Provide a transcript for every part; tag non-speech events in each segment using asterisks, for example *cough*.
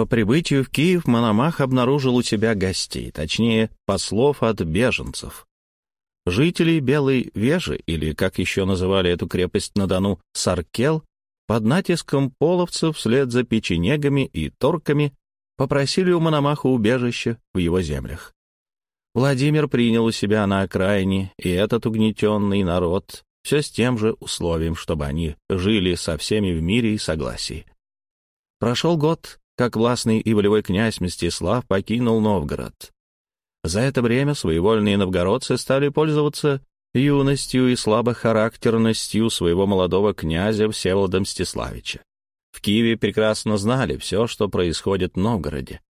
По прибытию в Киев Мономах обнаружил у себя гостей, точнее, послов от беженцев. Жители Белой Вежи, или, как еще называли эту крепость на Дону, Саркел, под натиском половцев вслед за печенегами и торками попросили у Мономаха убежища в его землях. Владимир принял у себя на окраине и этот угнетенный народ все с тем же условием, чтобы они жили со всеми в мире и согласии. Прошел год, как властный и волевой князь Мстислав покинул Новгород. За это время своевольные новгородцы стали пользоваться юностью и слабохарактерностью своего молодого князя Всеволода Мстиславича. В Киеве прекрасно знали все, что происходит в Новгороде.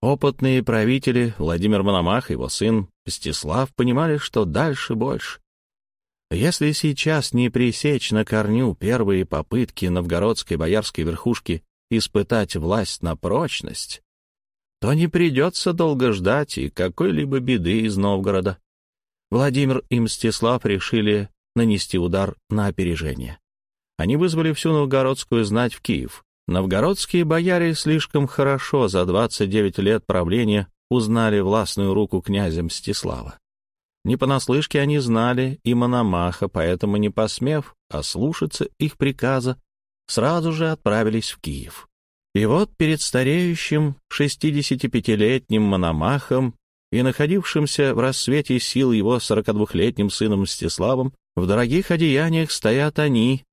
Опытные правители Владимир Мономах и его сын Мстислав понимали, что дальше больше. Если сейчас не пресечь на корню первые попытки новгородской боярской верхушки испытать власть на прочность, то не придется долго ждать и какой-либо беды из Новгорода. Владимир и Мстислав решили нанести удар на опережение. Они вызвали всю новгородскую знать в Киев. Новгородские бояре слишком хорошо за 29 лет правления узнали властную руку князя Мстислава. Не понаслышке они знали и Мономаха, поэтому, не посмев ослушаться их приказа, сразу же отправились в Киев. И вот перед стареющим 65-летним Мономахом и находившимся в рассвете сил его 42-летним сыном Мстиславом в дорогих одеяниях стоят они,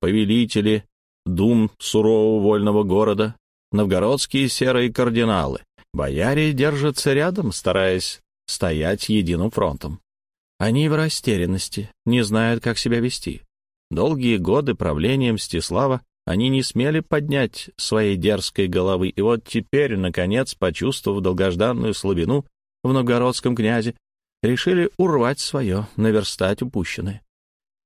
повелители дум сурового вольного города, новгородские серые кардиналы. Бояре держатся рядом, стараясь стоять единым фронтом. Они в растерянности, не знают, как себя вести. Долгие годы правления Мстислава они не смели поднять своей дерзкой головы, и вот теперь, наконец, почувствовав долгожданную слабину в новгородском князе, решили урвать свое, наверстать упущенное.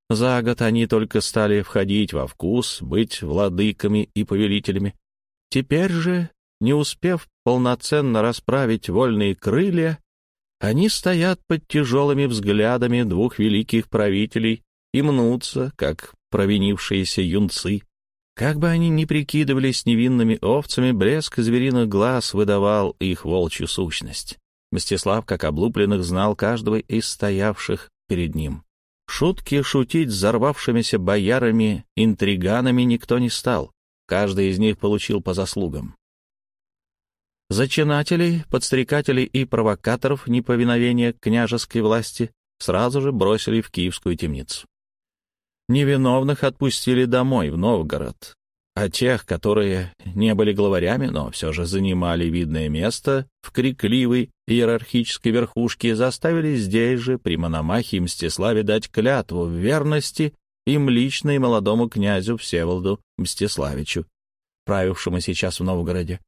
За год они только стали входить во вкус, быть владыками и повелителями. Теперь же, не успев полноценно расправить вольные крылья, они стоят под тяжелыми взглядами двух великих правителей и мнутся, как провинившиеся юнцы. Как бы они ни прикидывались невинными овцами, блеск звериных глаз выдавал их волчью сущность. Мстислав, как облупленных, знал каждого из стоявших перед ним. Шутки шутить с взорвавшимися боярами, интриганами никто не стал. Каждый из них получил по заслугам. Зачинателей, подстрекателей и провокаторов неповиновения княжеской власти сразу же бросили в киевскую темницу. Невиновных отпустили домой, в Новгород, а тех, которые не были главарями, но все же занимали видное место в крикливой иерархической верхушке, заставили здесь же, при Мономахе и Мстиславе, дать клятву в верности им лично и молодому князю Всеволоду Мстиславичу, правившему сейчас в Новгороде.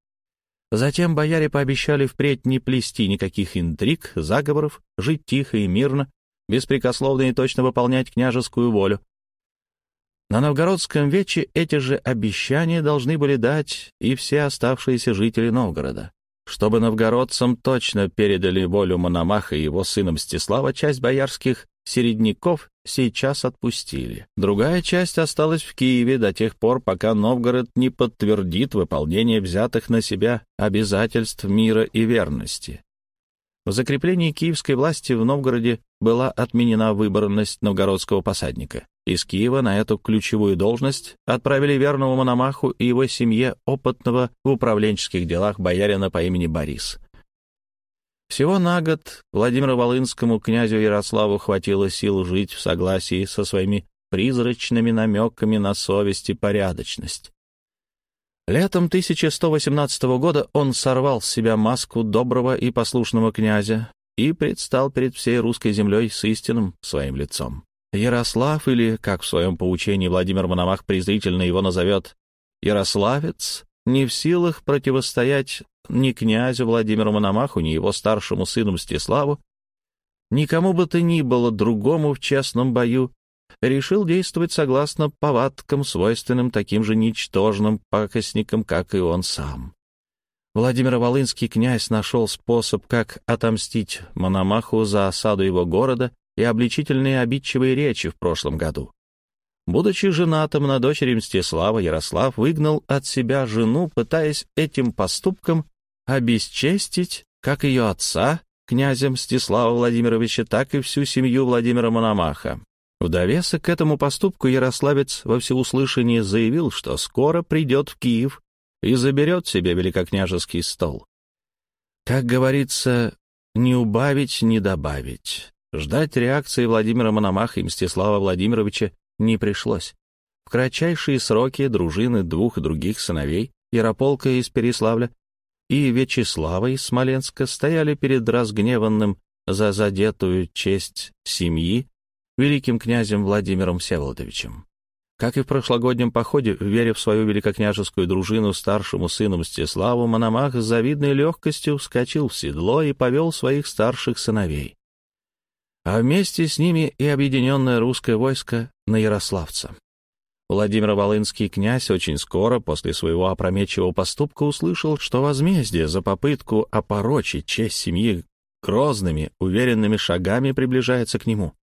Затем бояре пообещали впредь не плести никаких интриг, заговоров, жить тихо и мирно, беспрекословно и точно выполнять княжескую волю. На Новгородском вече эти же обещания должны были дать и все оставшиеся жители Новгорода. Чтобы новгородцам точно передали волю Мономаха и его сына Мстислава, часть боярских середняков сейчас отпустили. Другая часть осталась в Киеве до тех пор, пока Новгород не подтвердит выполнение взятых на себя обязательств мира и верности. В закреплении киевской власти в Новгороде была отменена выборность новгородского посадника. Из Киева на эту ключевую должность отправили верного Мономаху и его семье опытного в управленческих делах боярина по имени Борис. Всего на год Владимиру Волынскому князю Ярославу хватило сил жить в согласии со своими призрачными намеками на совесть и порядочность. Летом 1118 года он сорвал с себя маску доброго и послушного князя и предстал перед всей русской землей с истинным своим лицом. Ярослав, или, как в своем поучении Владимир Мономах презрительно его назовет, Ярославец, не в силах противостоять ни князю Владимиру Мономаху, ни его старшему сыну Мстиславу, никому бы то ни было другому в честном бою, решил действовать согласно повадкам, свойственным таким же ничтожным пакостникам, как и он сам. Владимир Волынский князь нашел способ, как отомстить Мономаху за осаду его города и обличительные обидчивые речи в прошлом году. Будучи женатым на дочери Мстислава, Ярослав выгнал от себя жену, пытаясь этим поступком обесчестить как ее отца, князя Мстислава Владимировича, так и всю семью Владимира Мономаха. В довесок к этому поступку ярославец во всеуслышание заявил, что скоро придет в Киев и заберет себе великокняжеский стол. Как говорится, не убавить, не добавить. Ждать реакции Владимира Мономаха и Мстислава Владимировича не пришлось. В кратчайшие сроки дружины двух других сыновей, Ярополка из Переславля и Вячеслава из Смоленска, стояли перед разгневанным за задетую честь семьи великим князем Владимиром Всеволодовичем. Как и в прошлогоднем походе, веря в свою великокняжескую дружину старшему сыну Мстиславу, Мономах с завидной легкостью вскочил в седло и повел своих старших сыновей. А вместе с ними и объединенное русское войско на Ярославца. Владимир Волынский князь очень скоро после своего опрометчивого поступка услышал, что возмездие за попытку опорочить честь семьи грозными, уверенными шагами приближается к нему.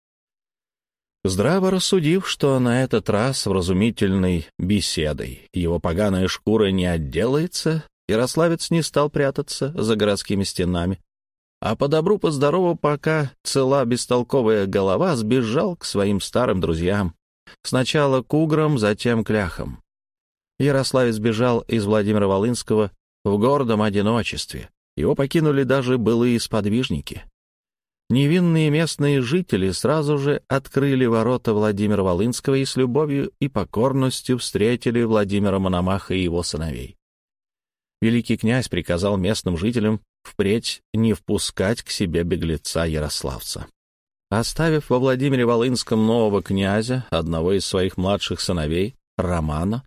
Здраво рассудив, что на этот раз вразумительной беседой его поганая шкура не отделается, Ярославец не стал прятаться за городскими стенами, а по добру, по здорову, пока цела бестолковая голова, сбежал к своим старым друзьям. Сначала к уграм, затем к ляхам. Ярославец бежал из Владимира Волынского в гордом одиночестве. Его покинули даже былые сподвижники. Невинные местные жители сразу же открыли ворота Владимира Волынского и с любовью и покорностью встретили Владимира Мономаха и его сыновей. Великий князь приказал местным жителям впредь не впускать к себе беглеца Ярославца. Оставив во Владимире Волынском нового князя, одного из своих младших сыновей, Романа,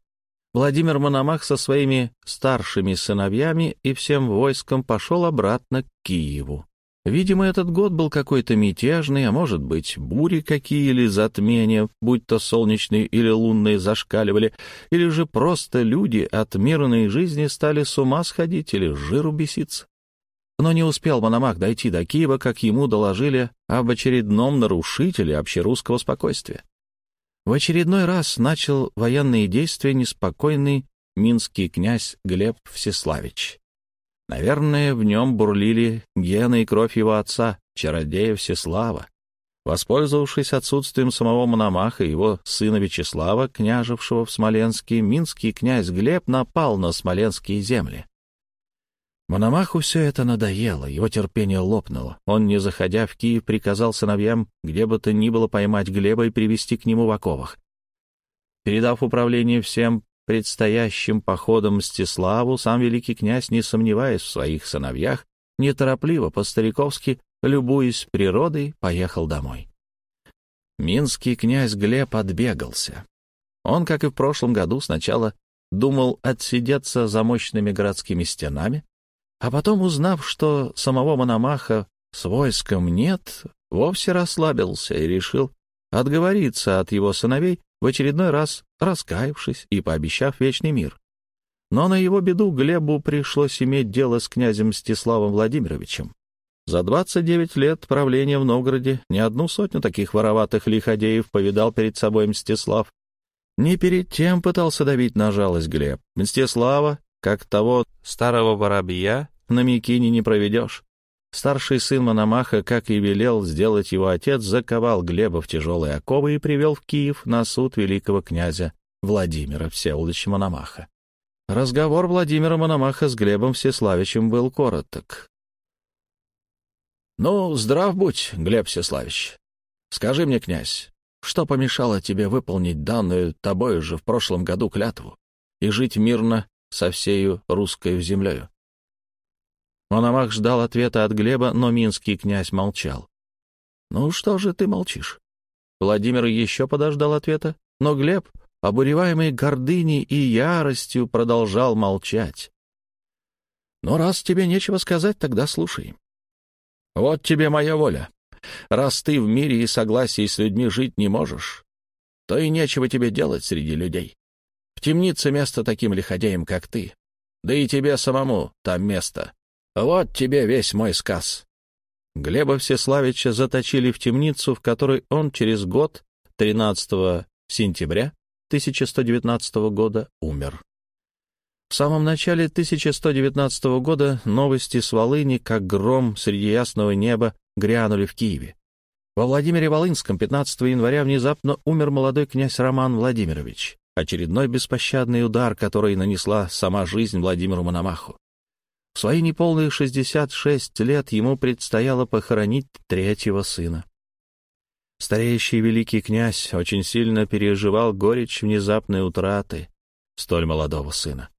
Владимир Мономах со своими старшими сыновьями и всем войском пошел обратно к Киеву. Видимо, этот год был какой-то мятежный, а может быть, бури какие или затмения, будь то солнечные или лунные, зашкаливали, или же просто люди от мирной жизни стали с ума сходить или жиру беситься. Но не успел Мономах дойти до Киева, как ему доложили об очередном нарушителе общерусского спокойствия. В очередной раз начал военные действия неспокойный минский князь Глеб Всеславич. Наверное, в нем бурлили гены и кровь его отца, чародея Всеслава. Воспользовавшись отсутствием самого Мономаха и его сына Вячеслава, княжевшего в Смоленске, минский князь Глеб напал на смоленские земли. Мономаху все это надоело, его терпение лопнуло. Он, не заходя в Киев, приказал сыновьям где бы то ни было поймать Глеба и привести к нему в оковах. Передав управление всем предстоящим походом Мстиславу сам великий князь, не сомневаясь в своих сыновьях, неторопливо, по-стариковски, любуясь природой, поехал домой. Минский князь Глеб отбегался. Он, как и в прошлом году, сначала думал отсидеться за мощными городскими стенами, а потом, узнав, что самого Мономаха с войском нет, вовсе расслабился и решил отговориться от его сыновей в очередной раз раскаявшись и пообещав вечный мир. Но на его беду Глебу пришлось иметь дело с князем Мстиславом Владимировичем. За 29 лет правления в Новгороде не одну сотню таких вороватых лиходеев повидал перед собой Мстислав. Не перед тем пытался давить на жалость Глеб. Мстислава, как того старого воробья, на Микине не проведешь. Старший сын Мономаха, как и велел сделать его отец, заковал Глеба в тяжелые оковы и привел в Киев на суд великого князя Владимира Всеволодовича Мономаха. Разговор Владимира Мономаха с Глебом Всеславичем был короток. «Ну, здрав будь, Глеб Всеславич. Скажи мне, князь, что помешало тебе выполнить данную тобою же в прошлом году клятву и жить мирно со всею русской землею?» Мономах ждал ответа от Глеба, но минский князь молчал. «Ну что же ты молчишь?» Владимир еще подождал ответа, но Глеб, обуреваемый гордыней и яростью, продолжал молчать. «Но раз тебе нечего сказать, тогда слушай. Вот тебе моя воля. Раз ты в мире и согласии с людьми жить не можешь, то и нечего тебе делать среди людей. В темнице место таким лиходеям, как ты. Да и тебе самому там место. Вот тебе весь мой сказ. Глеба Всеславича заточили в темницу, в которой он через год, 13 сентября 1119 года умер. В самом начале 1119 года новости с Волыни, как гром среди ясного неба, грянули в Киеве. Во Владимире Волынском 15 января внезапно умер молодой князь Роман Владимирович. Очередной беспощадный удар, который нанесла сама жизнь Владимиру Мономаху. В свои неполные 66 лет ему предстояло похоронить третьего сына. Стареющий великий князь очень сильно переживал горечь внезапной утраты столь молодого сына.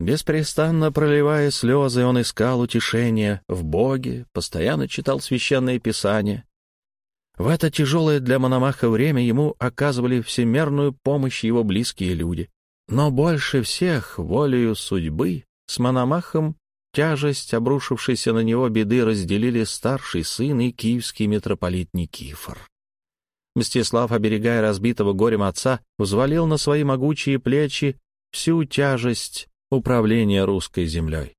Беспрестанно проливая слезы, он искал утешения в Боге, постоянно читал священные писания. В это тяжелое для Мономаха время ему оказывали всемерную помощь его близкие люди. Но больше всех, волею судьбы, с Мономахом тяжесть обрушившейся на него беды разделили старший сын и киевский митрополит Никифор. Мстислав, оберегая разбитого горем отца, взвалил на свои могучие плечи всю тяжесть управления русской землей.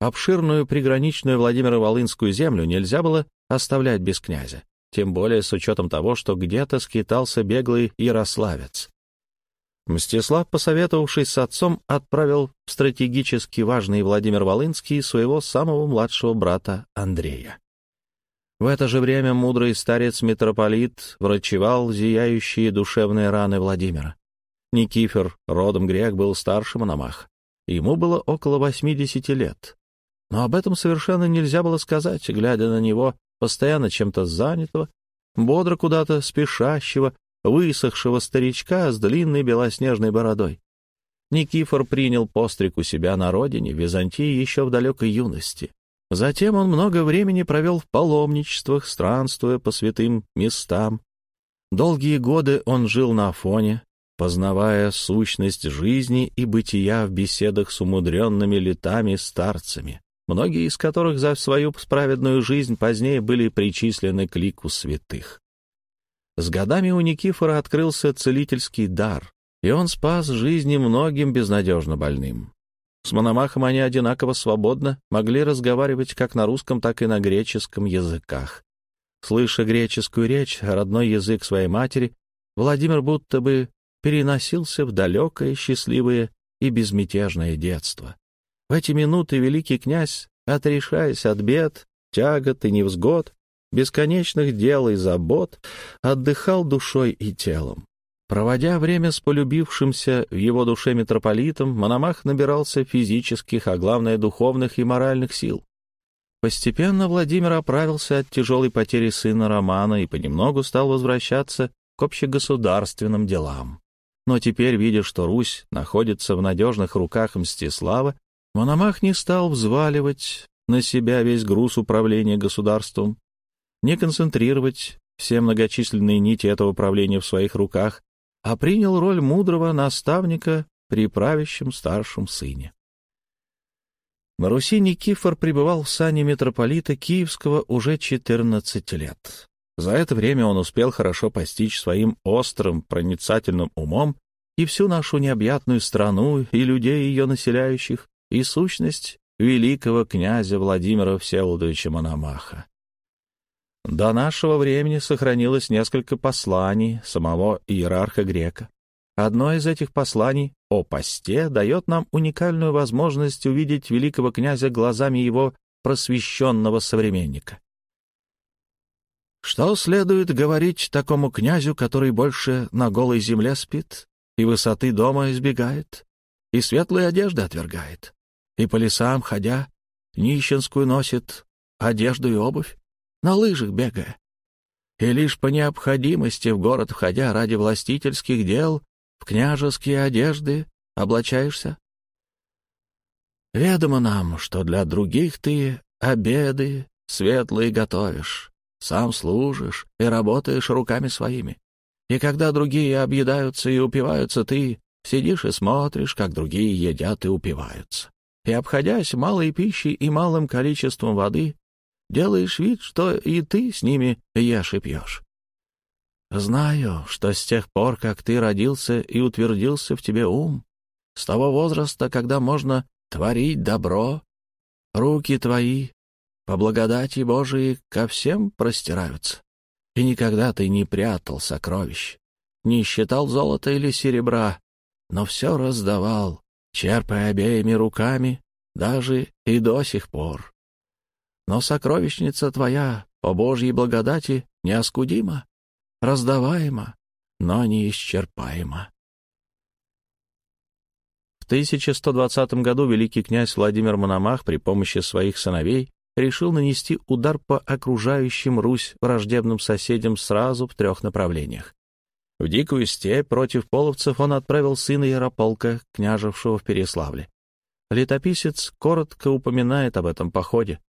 Обширную приграничную Владимиро-Волынскую землю нельзя было оставлять без князя, тем более с учетом того, что где-то скитался беглый ярославец. Мстислав, посоветовавшись с отцом, отправил в стратегически важный Владимир Волынский своего самого младшего брата Андрея. В это же время мудрый старец-митрополит врачевал зияющие душевные раны Владимира. Никифор, родом грек, был старше Мономаха. Ему было около 80 лет. Но об этом совершенно нельзя было сказать, глядя на него, постоянно чем-то занятого, бодро куда-то спешащего, высохшего старичка с длинной белоснежной бородой. Никифор принял постриг у себя на родине, в Византии, еще в далекой юности. Затем он много времени провел в паломничествах, странствуя по святым местам. Долгие годы он жил на Афоне, познавая сущность жизни и бытия в беседах с умудренными летами старцами, многие из которых за свою справедную жизнь позднее были причислены к лику святых. С годами у Никифора открылся целительский дар, и он спас жизни многим безнадежно больным. С Мономахом они одинаково свободно могли разговаривать как на русском, так и на греческом языках. Слыша греческую речь, родной язык своей матери, Владимир будто бы переносился в далекое, счастливое и безмятежное детство. В эти минуты великий князь, отрешаясь от бед, тягот и невзгод, бесконечных дел и забот, отдыхал душой и телом. Проводя время с полюбившимся в его душе митрополитом, Мономах набирался физических, а главное духовных и моральных сил. Постепенно Владимир оправился от тяжелой потери сына Романа и понемногу стал возвращаться к общегосударственным делам. Но теперь, видя, что Русь находится в надежных руках Мстислава, Мономах не стал взваливать на себя весь груз управления государством, не концентрировать все многочисленные нити этого управления в своих руках, а принял роль мудрого наставника при правящем старшем сыне. На Руси Никифор пребывал в сане митрополита Киевского уже 14 лет. За это время он успел хорошо постичь своим острым, проницательным умом и всю нашу необъятную страну, и людей ее населяющих, и сущность великого князя Владимира Всеволодовича Мономаха. До нашего времени сохранилось несколько посланий самого иерарха грека. Одно из этих посланий о посте дает нам уникальную возможность увидеть великого князя глазами его просвещенного современника. Что следует говорить такому князю, который больше на голой земле спит, и высоты дома избегает, и светлые одежды отвергает, и по лесам, ходя, нищенскую носит одежду и обувь, на лыжах бегая, и лишь по необходимости в город входя ради властительских дел в княжеские одежды облачаешься? Ведомо нам, что для других ты обеды светлые готовишь, сам служишь и работаешь руками своими. И когда другие объедаются и упиваются, ты сидишь и смотришь, как другие едят и упиваются. И, обходясь малой пищей и малым количеством воды, делаешь вид, что и ты с ними ешь и пьешь. Знаю, что с тех пор, как ты родился и утвердился в тебе ум, с того возраста, когда можно творить добро, руки твои по благодати Божией ко всем простираются. И никогда ты не прятал сокровищ. не считал золота или серебра, но все раздавал, черпая обеими руками, даже и до сих пор. Но сокровищница твоя, по Божьей благодати, неоскудима, раздаваема, но неисчерпаема. В 1120 году великий князь Владимир Мономах при помощи своих сыновей решил нанести удар по окружающим Русь враждебным соседям сразу в трех направлениях. В дикую степь против половцев он отправил сына Ярополка, княжевшего в Переславле. Летописец коротко упоминает об этом походе.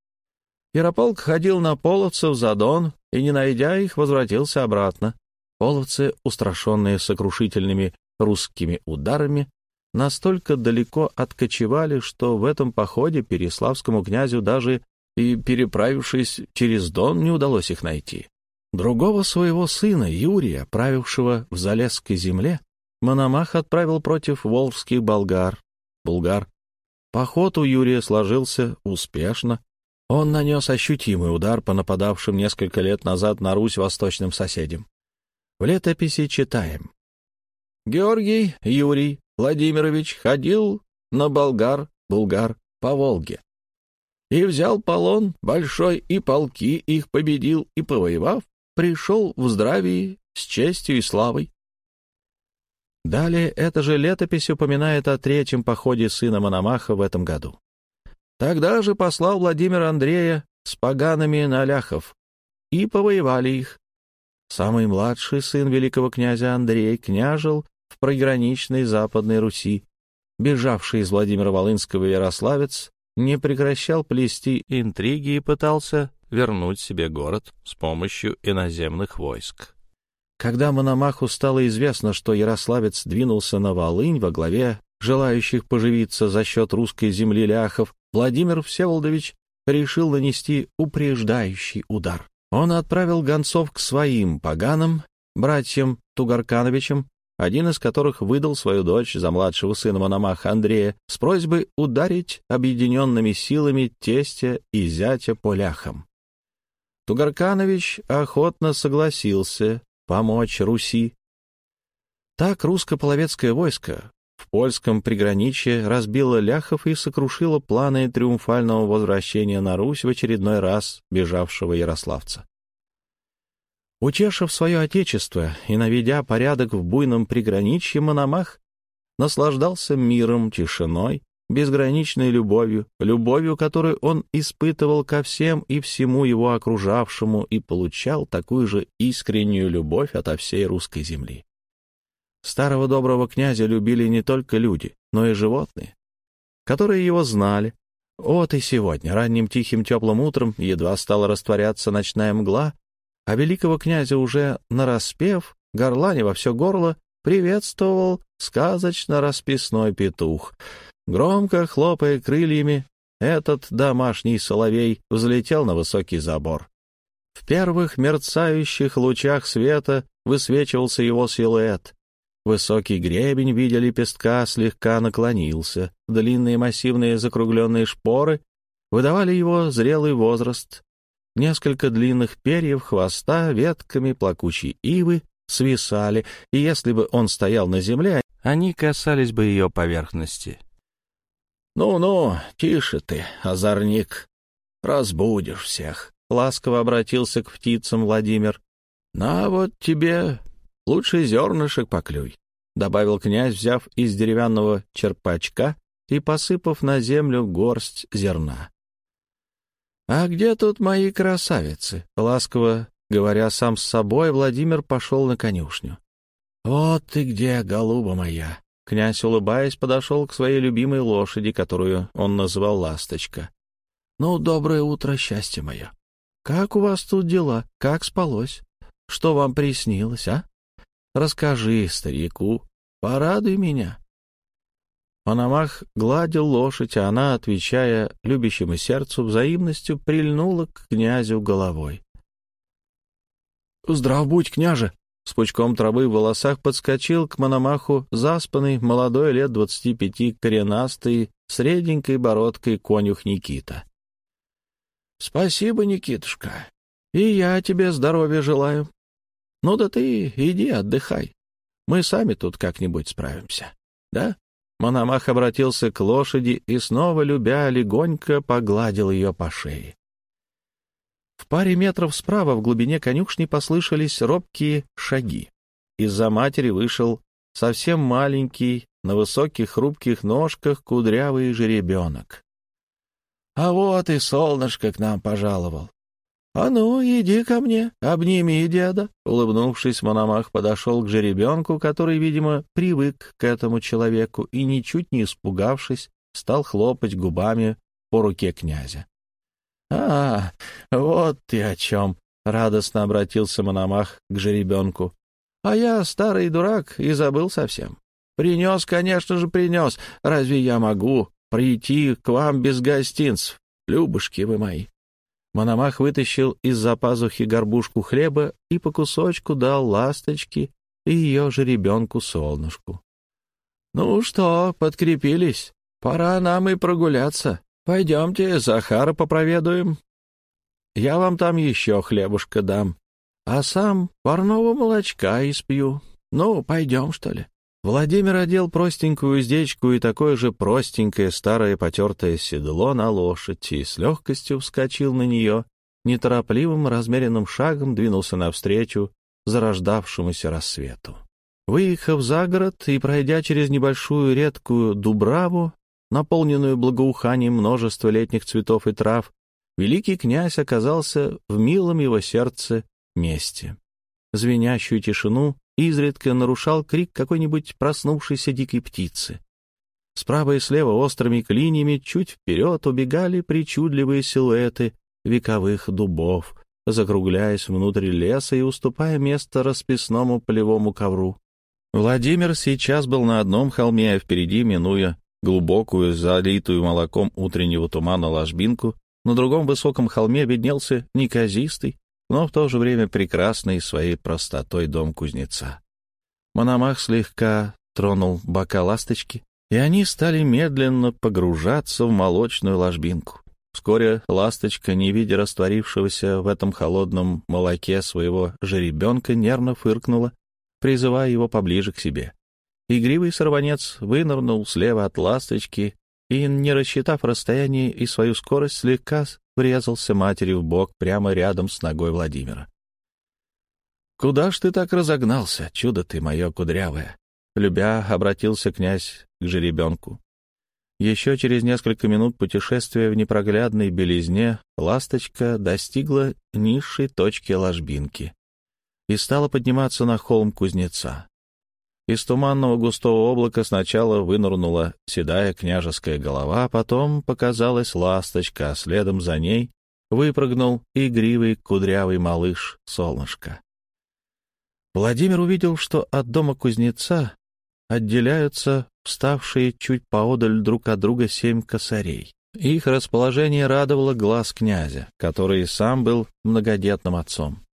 Ярополк ходил на половцев за Дон и, не найдя их, возвратился обратно. Половцы, устрашенные сокрушительными русскими ударами, настолько далеко откочевали, что в этом походе переславскому князю даже и, переправившись через Дон, не удалось их найти. Другого своего сына, Юрия, правившего в Залесской земле, Мономах отправил против волжских болгар, булгар. Поход у Юрия сложился успешно. Он нанес ощутимый удар по нападавшим несколько лет назад на Русь восточным соседям. В летописи читаем. Георгий Юрий Владимирович ходил на болгар, булгар по Волге и взял полон большой, и полки их победил, и, повоевав, пришел в здравии с честью и славой. Далее эта же летопись упоминает о третьем походе сына Мономаха в этом году. Тогда же послал Владимир Андрея с поганами на ляхов, и повоевали их. Самый младший сын великого князя Андрей княжил в приграничной Западной Руси. Бежавший из Владимира Волынского Ярославец не прекращал плести интриги и пытался вернуть себе город с помощью иноземных войск. Когда Мономаху стало известно, что Ярославец двинулся на Волынь во главе желающих поживиться за счет русской земли ляхов, Владимир Всеволодович решил нанести упреждающий удар. Он отправил гонцов к своим поганам, братьям Тугаркановичам, один из которых выдал свою дочь за младшего сына Мономаха Андрея с просьбой ударить объединенными силами тестя и зятя по ляхам. Тугарканович охотно согласился помочь Руси. Так русско-половецкое войско в польском приграничье разбило ляхов и сокрушило планы триумфального возвращения на Русь в очередной раз бежавшего ярославца. Утешив свое отечество и наведя порядок в буйном приграничье, Мономах наслаждался миром, тишиной безграничной любовью, любовью, которую он испытывал ко всем и всему его окружавшему и получал такую же искреннюю любовь ото всей русской земли. Старого доброго князя любили не только люди, но и животные, которые его знали. Вот и сегодня, ранним тихим теплым утром, едва стала растворяться ночная мгла, а великого князя уже нараспев, горлане во все горло, приветствовал сказочно расписной петух — Громко хлопая крыльями, этот домашний соловей взлетел на высокий забор. В первых мерцающих лучах света высвечивался его силуэт. Высокий гребень в виде лепестка слегка наклонился. Длинные массивные закругленные шпоры выдавали его зрелый возраст. Несколько длинных перьев хвоста ветками плакучей ивы свисали, и если бы он стоял на земле, они касались бы ее поверхности. «Ну-ну, тише ты, озорник, разбудишь всех», — ласково обратился к птицам Владимир. «На вот тебе лучший зернышек поклюй», — добавил князь, взяв из деревянного черпачка и посыпав на землю горсть зерна. «А где тут мои красавицы?» — ласково говоря сам с собой, Владимир пошел на конюшню. «Вот ты где, голуба моя!» Князь, улыбаясь, подошел к своей любимой лошади, которую он называл «Ласточка». «Ну, доброе утро, счастье мое! Как у вас тут дела? Как спалось? Что вам приснилось, а? Расскажи старику, порадуй меня». Панамах гладил лошадь, а она, отвечая любящему сердцу взаимностью, прильнула к князю головой. «Здрав будь, княже!» с пучком травы в волосах подскочил к Мономаху заспанный, молодой, лет двадцати пяти, коренастый, средненькой бородкой конюх Никита. — Спасибо, Никитушка. И я тебе здоровья желаю. Ну да ты иди отдыхай. Мы сами тут как-нибудь справимся. Да?» Мономах обратился к лошади и, снова любя, легонько погладил ее по шее. В паре метров справа в глубине конюшни послышались робкие шаги. Из-за матери вышел совсем маленький, на высоких хрупких ножках кудрявый жеребенок. — А вот и солнышко к нам пожаловал. — А ну, иди ко мне, обними деда. Улыбнувшись, Мономах подошел к жеребенку, который, видимо, привык к этому человеку и, ничуть не испугавшись, стал хлопать губами по руке князя. — А, вот ты о чем! — радостно обратился Мономах к жеребенку. — А я старый дурак и забыл совсем. Принес, конечно же, принес. Разве я могу прийти к вам без гостинцев, любушки вы мои?» Мономах вытащил из-за пазухи горбушку хлеба и по кусочку дал ласточке и ее же ребенку солнышку. «Ну что, подкрепились? Пора нам и прогуляться. Пойдемте, Захара попроведуем. Я вам там еще хлебушка дам, а сам парного молочка испью. Ну, пойдем, что ли?» Владимир одел простенькую уздечку и такое же простенькое старое потертое седло на лошадь и с легкостью вскочил на нее, неторопливым размеренным шагом двинулся навстречу зарождавшемуся рассвету. Выехав за город и пройдя через небольшую редкую дубраву, наполненную благоуханием множества летних цветов и трав, великий князь оказался в милом его сердце месте. Звенящую тишину изредка нарушал крик какой-нибудь проснувшейся дикой птицы. Справа и слева острыми клиньями чуть вперед убегали причудливые силуэты вековых дубов, закругляясь внутрь леса и уступая место расписному полевому ковру. Владимир сейчас был на одном холме, а впереди, минуя глубокую, залитую молоком утреннего тумана ложбинку, на другом высоком холме виднелся неказистый, но в то же время прекрасный своей простотой дом кузнеца. Мономах слегка тронул бока ласточки, и они стали медленно погружаться в молочную ложбинку. Вскоре ласточка, не видя растворившегося в этом холодном молоке своего жеребенка, нервно фыркнула, призывая его поближе к себе. Игривый сорванец вынырнул слева от ласточки и, не рассчитав расстояние и свою скорость, слегка врезался матери в бок прямо рядом с ногой Владимира. «Куда ж ты так разогнался, чудо ты мое кудрявое?» Любя, обратился князь к жеребенку. Еще через несколько минут путешествия в непроглядной белизне ласточка достигла низшей точки ложбинки и стала подниматься на холм кузнеца. Из туманного густого облака сначала вынырнула седая княжеская голова, а потом показалась ласточка, а следом за ней выпрыгнул игривый кудрявый малыш солнышко. Владимир увидел, что от дома кузнеца отделяются вставшие чуть поодаль друг от друга семь косарей. Их расположение радовало глаз князя, который сам был многодетным отцом.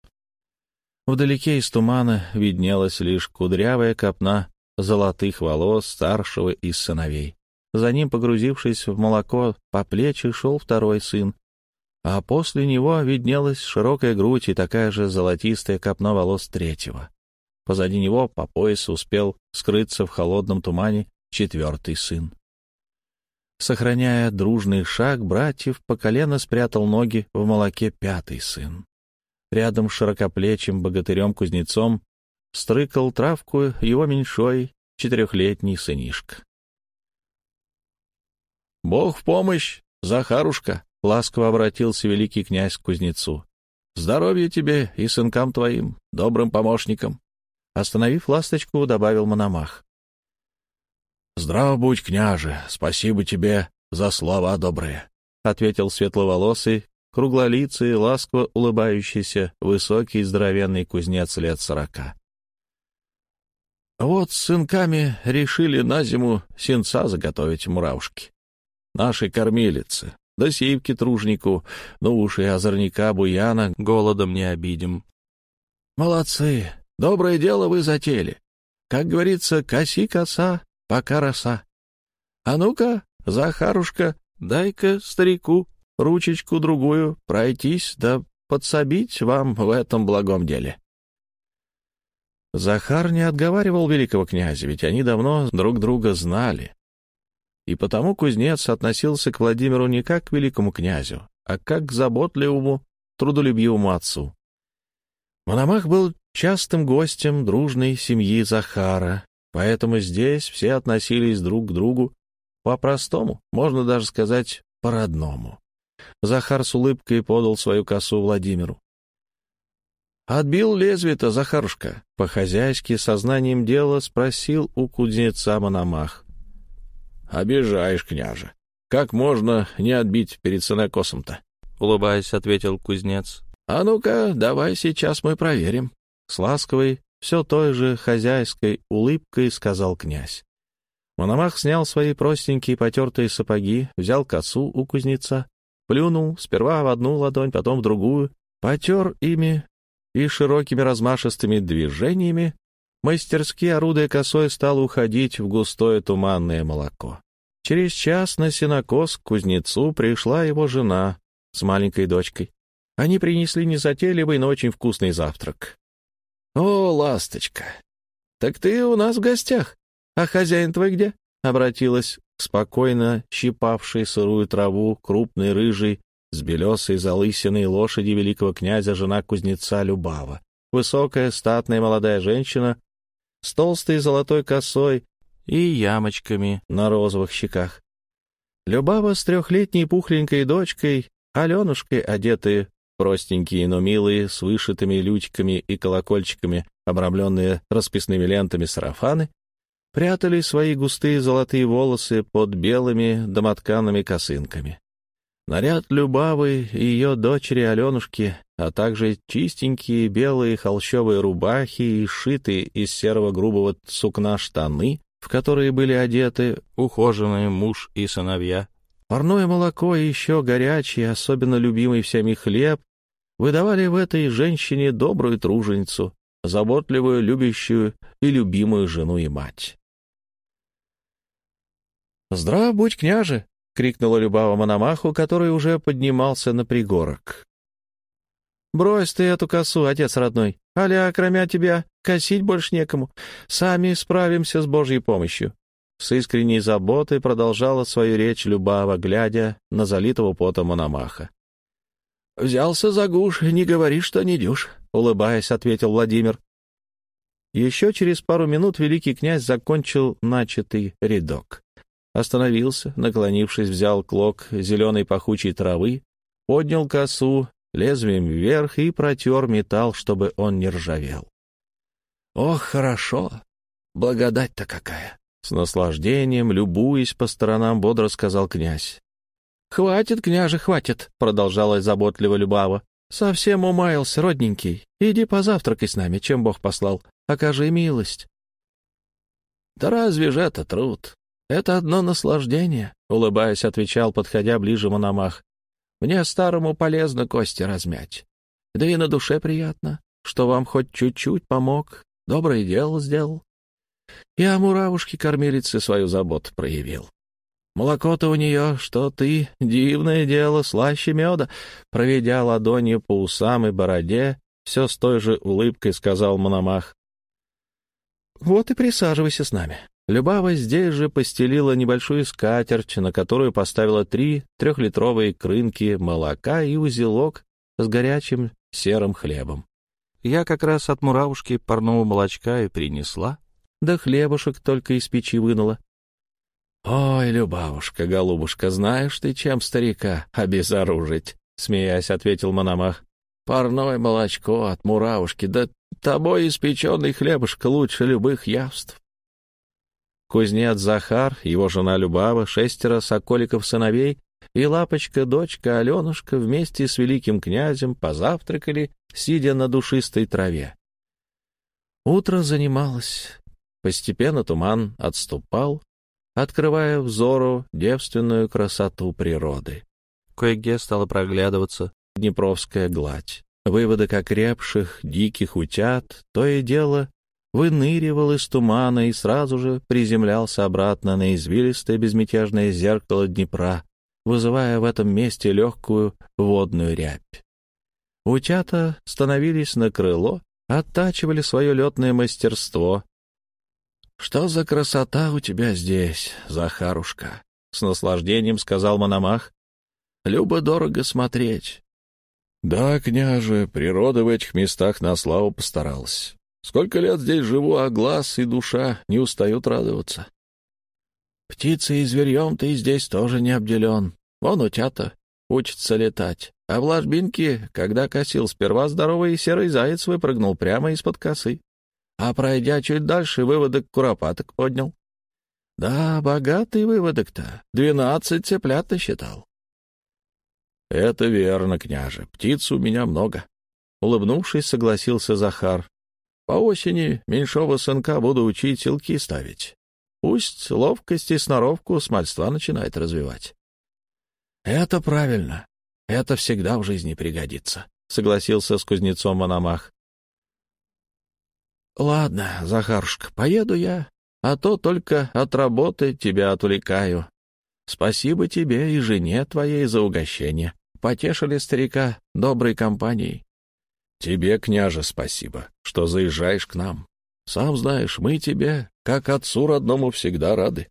Вдалеке из тумана виднелась лишь кудрявая копна золотых волос старшего из сыновей. За ним, погрузившись в молоко, по плечи шел второй сын, а после него виднелась широкая грудь и такая же золотистая копна волос третьего. Позади него по пояс успел скрыться в холодном тумане четвертый сын. Сохраняя дружный шаг братьев, по колено спрятал ноги в молоке пятый сын. Рядом с широкоплечим богатырем-кузнецом стрыкал травку его меньшой четырехлетний сынишка. «Бог в помощь, Захарушка!» — ласково обратился великий князь к кузнецу. «Здоровья тебе и сынкам твоим, добрым помощникам!» Остановив ласточку, добавил Мономах. «Здрав будь, княже, спасибо тебе за слова добрые», — ответил светловолосый, круглолицый, ласково улыбающийся, высокий, здоровенный кузнец лет сорока. Вот с сынками решили на зиму сенца заготовить муравушки. Наши кормилицы, да сивки тружнику, ну уж и озорника буяна голодом не обидим. Молодцы, доброе дело вы затели. Как говорится, коси коса, пока роса. А ну-ка, Захарушка, дай-ка старику ручечку-другую пройтись да подсобить вам в этом благом деле. Захар не отговаривал великого князя, ведь они давно друг друга знали. И потому кузнец относился к Владимиру не как к великому князю, а как к заботливому, трудолюбивому отцу. Мономах был частым гостем дружной семьи Захара, поэтому здесь все относились друг к другу по-простому, можно даже сказать, по-родному. Захар с улыбкой подал свою косу Владимиру. «Отбил лезвие-то, Захарушка?» По-хозяйски, сознанием дела, спросил у кузнеца Мономах. «Обижаешь, княже. Как можно не отбить перед сынокосом-то?» Улыбаясь, ответил кузнец. «А ну-ка, давай сейчас мы проверим». С ласковой, все той же хозяйской улыбкой сказал князь. Мономах снял свои простенькие потертые сапоги, взял косу у кузнеца, плюнул сперва в одну ладонь, потом в другую, потер ими и широкими размашистыми движениями, мастерски орудуя косой, стал уходить в густое туманное молоко. Через час на сенокос к кузнецу пришла его жена с маленькой дочкой. Они принесли незатейливый, но очень вкусный завтрак. «О, ласточка, так ты у нас в гостях, а хозяин твой где?» — обратилась спокойно щипавшей сырую траву крупный рыжий с белесой залысиной лошади великого князя жена кузнеца Любава. Высокая, статная молодая женщина с толстой золотой косой и ямочками на розовых щеках. Любава с трехлетней пухленькой дочкой, Аленушкой, одетые простенькие, но милые, с вышитыми лючками и колокольчиками, обрамленные расписными лентами сарафаны, прятали свои густые золотые волосы под белыми домотканными косынками. Наряд Любавы и ее дочери Аленушки, а также чистенькие белые холщовые рубахи и сшитые из серого грубого сукна штаны, в которые были одеты ухоженные муж и сыновья, парное молоко и еще горячий, особенно любимый всеми хлеб, выдавали в этой женщине добрую труженицу, заботливую, любящую и любимую жену и мать. «Здрав будь, княже!» — крикнула Любава Мономаху, который уже поднимался на пригорок. «Брось ты эту косу, отец родной, аля, кроме тебя, косить больше некому. Сами справимся с Божьей помощью». С искренней заботой продолжала свою речь Любава, глядя на залитого потом Мономаха. «Взялся за гуш, не говори, что не дюшь», — улыбаясь, ответил Владимир. Еще через пару минут великий князь закончил начатый рядок. Остановился, наклонившись, взял клок зеленой пахучей травы, поднял косу лезвием вверх и протер металл, чтобы он не ржавел. «Ох, хорошо! Благодать-то какая!» С наслаждением, любуясь по сторонам, бодро сказал князь. «Хватит, княже, хватит!» — продолжала заботливо Любава. «Совсем умаялся, родненький. Иди позавтракай с нами, чем Бог послал. Окажи милость». «Да разве же это труд? Это одно наслаждение», — улыбаясь, отвечал, подходя ближе Мономах. «Мне старому полезно кости размять. Да и на душе приятно, что вам хоть чуть-чуть помог, доброе дело сделал. И о муравушке-кормилице свою заботу проявил. Молоко-то у нее, что ты, дивное дело, слаще меда. Проведя ладонью по усам и бороде, все с той же улыбкой сказал Мономах. Вот и присаживайся с нами. Любава здесь же постелила небольшую скатерть, на которую поставила три трехлитровые крынки молока и узелок с горячим серым хлебом. Я как раз от муравушки парного молочка и принесла, да хлебушек только из печи вынула. «Ой, Любавушка, голубушка, знаешь ты, чем старика обезоружить?» — смеясь, ответил Мономах. «Парное молочко от муравушки, да тобой испеченный хлебушка лучше любых явств». Кузнец Захар, его жена Любава, шестеро соколиков-сыновей и лапочка-дочка Аленушка вместе с великим князем позавтракали, сидя на душистой траве. Утро занималось. Постепенно туман отступал, открывая взору девственную красоту природы. Кое-где стала проглядываться Днепровская гладь. Выводок окрепших диких утят то и дело выныривал из тумана и сразу же приземлялся обратно на извилистое безмятежное зеркало Днепра, вызывая в этом месте легкую водную рябь. Утята становились на крыло, оттачивали свое летное мастерство. «Что за красота у тебя здесь, Захарушка?» — с наслаждением сказал Мономах. «Любо-дорого смотреть». «Да, княже, природа в этих местах на славу постаралась. Сколько лет здесь живу, а глаз и душа не устают радоваться. Птицей и зверьем ты здесь тоже не обделен. Вон утята учится летать. А в ложбинке, когда косил, сперва здоровый серый заяц выпрыгнул прямо из-под косы. А пройдя чуть дальше, выводок куропаток поднял. Да, богатый выводок-то. Двенадцать цыплят насчитал. Это верно, княже. Птиц у меня много. Улыбнувшись, согласился Захар. По осени меньшого сынка буду учить силки ставить. Пусть ловкость и сноровку с мальства начинает развивать. — Это правильно. Это всегда в жизни пригодится, — согласился с кузнецом Мономах. — Ладно, Захарушка, поеду я, а то только от работы тебя отвлекаю. Спасибо тебе и жене твоей за угощение. Потешили старика доброй компанией. — Тебе, княже, спасибо, что заезжаешь к нам. Сам знаешь, мы тебе, как отцу родному, всегда рады.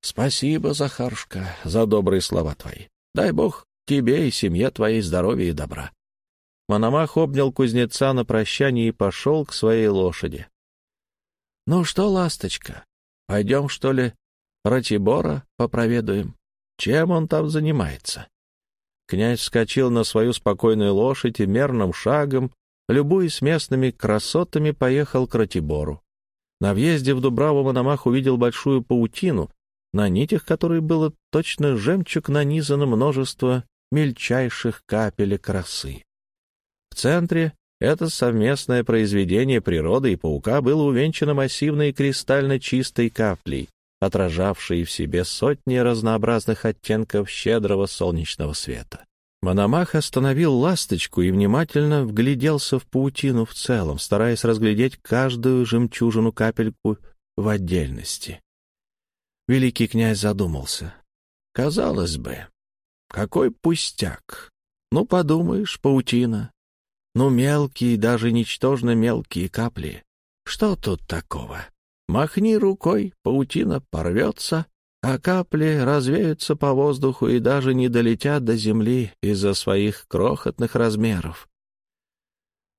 Спасибо, Захарушка, за добрые слова твои. Дай Бог тебе и семье твоей здоровья и добра. Мономах обнял кузнеца на прощание и пошел к своей лошади. — Ну что, ласточка, пойдем, что ли, Ратибора попроведуем? Чем он там занимается? Князь вскочил на свою спокойную лошадь и мерным шагом любуясь местными красотами, поехал к Ратибору. На въезде в Дубраву Мономах увидел большую паутину, на нитях которой было точно жемчуг нанизано множество мельчайших капелек красы. В центре это совместное произведение природы и паука было увенчано массивной кристально чистой каплей, отражавшей в себе сотни разнообразных оттенков щедрого солнечного света. Мономах остановил ласточку и внимательно вгляделся в паутину в целом, стараясь разглядеть каждую жемчужину-капельку в отдельности. Великий князь задумался. Казалось бы, какой пустяк. Ну, подумаешь, паутина. Ну, мелкие, даже ничтожно мелкие капли. Что тут такого? Махни рукой, паутина порвется, а капли развеются по воздуху и даже не долетят до земли из-за своих крохотных размеров.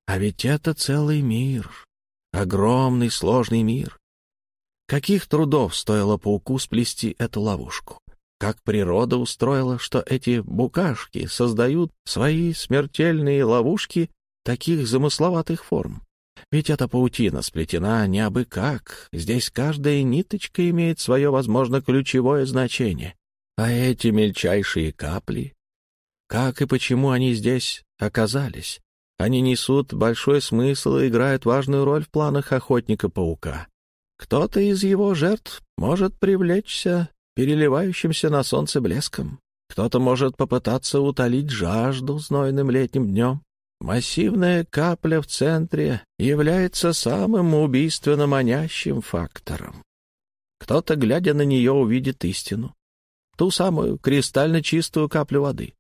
А ведь это целый мир, огромный сложный мир. Каких трудов стоило пауку сплести эту ловушку? Как природа устроила, что эти букашки создают свои смертельные ловушки таких замысловатых форм? Ведь эта паутина сплетена не абы как. Здесь каждая ниточка имеет свое, возможно, ключевое значение. А эти мельчайшие капли... Как и почему они здесь оказались? Они несут большой смысл и играют важную роль в планах охотника-паука. Кто-то из его жертв может привлечься переливающимся на солнце блеском. Кто-то может попытаться утолить жажду знойным летним днем. Массивная капля в центре является самым убийственно манящим фактором. Кто-то, глядя на нее, увидит истину. Ту самую кристально чистую каплю воды.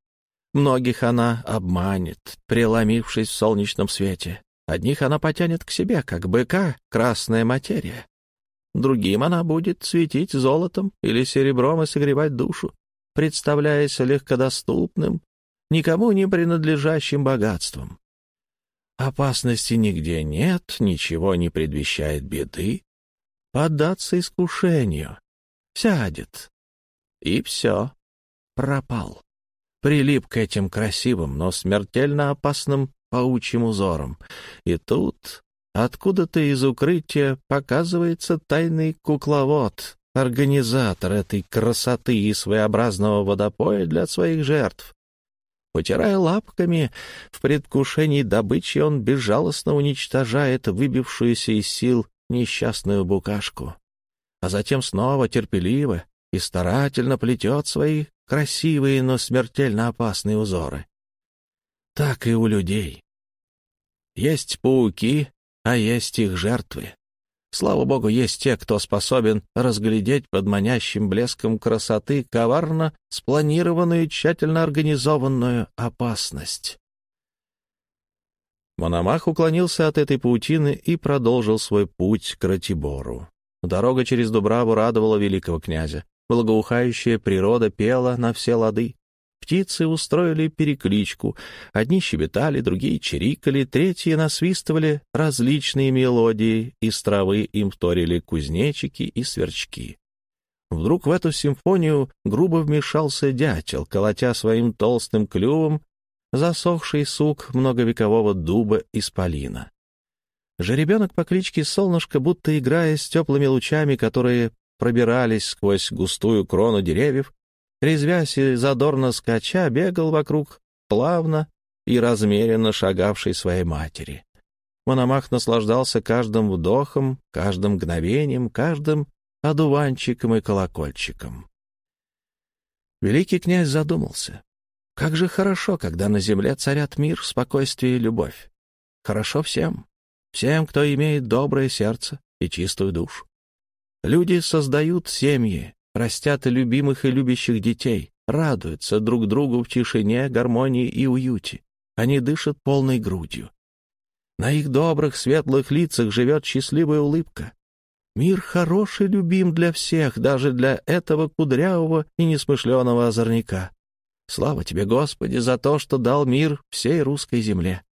Многих она обманет, преломившись в солнечном свете. Одних она потянет к себе, как быка, красная материя. Другим она будет светить золотом или серебром и согревать душу, представляясь легкодоступным, никому не принадлежащим богатством. Опасности нигде нет, ничего не предвещает беды. Поддаться искушению. Сядет. И все. Пропал. Прилип к этим красивым, но смертельно опасным паучьим узорам. И тут откуда-то из укрытия показывается тайный кукловод, организатор этой красоты и своеобразного водопоя для своих жертв. Потирая лапками, в предвкушении добычи он безжалостно уничтожает выбившуюся из сил несчастную букашку, а затем снова терпеливо и старательно плетет свои красивые, но смертельно опасные узоры. Так и у людей. Есть пауки, а есть их жертвы. Слава богу, есть те, кто способен разглядеть под манящим блеском красоты коварно спланированную тщательно организованную опасность. Мономах уклонился от этой паутины и продолжил свой путь к Ратибору. Дорога через Дубраву радовала великого князя. Благоухающая природа пела на все лады. Птицы устроили перекличку. Одни щебетали, другие чирикали, третьи насвистывали различные мелодии, из травы им вторили кузнечики и сверчки. Вдруг в эту симфонию грубо вмешался дятел, колотя своим толстым клювом засохший сук многовекового дуба исполина. Жеребенок по кличке Солнышко, будто играя с теплыми лучами, которые пробирались сквозь густую крону деревьев, резвясь и задорно скача, бегал вокруг плавно и размеренно шагавшей своей матери. Мономах наслаждался каждым вдохом, каждым мгновением, каждым одуванчиком и колокольчиком. Великий князь задумался. Как же хорошо, когда на земле царят мир, спокойствие и любовь. Хорошо всем, всем, кто имеет доброе сердце и чистую душу. Люди создают семьи, растят любимых и любящих детей, радуются друг другу в тишине, гармонии и уюте. Они дышат полной грудью. На их добрых, светлых лицах живет счастливая улыбка. Мир хороший, любим для всех, даже для этого кудрявого и несмышленого озорника. Слава тебе, Господи, за то, что дал мир всей русской земле.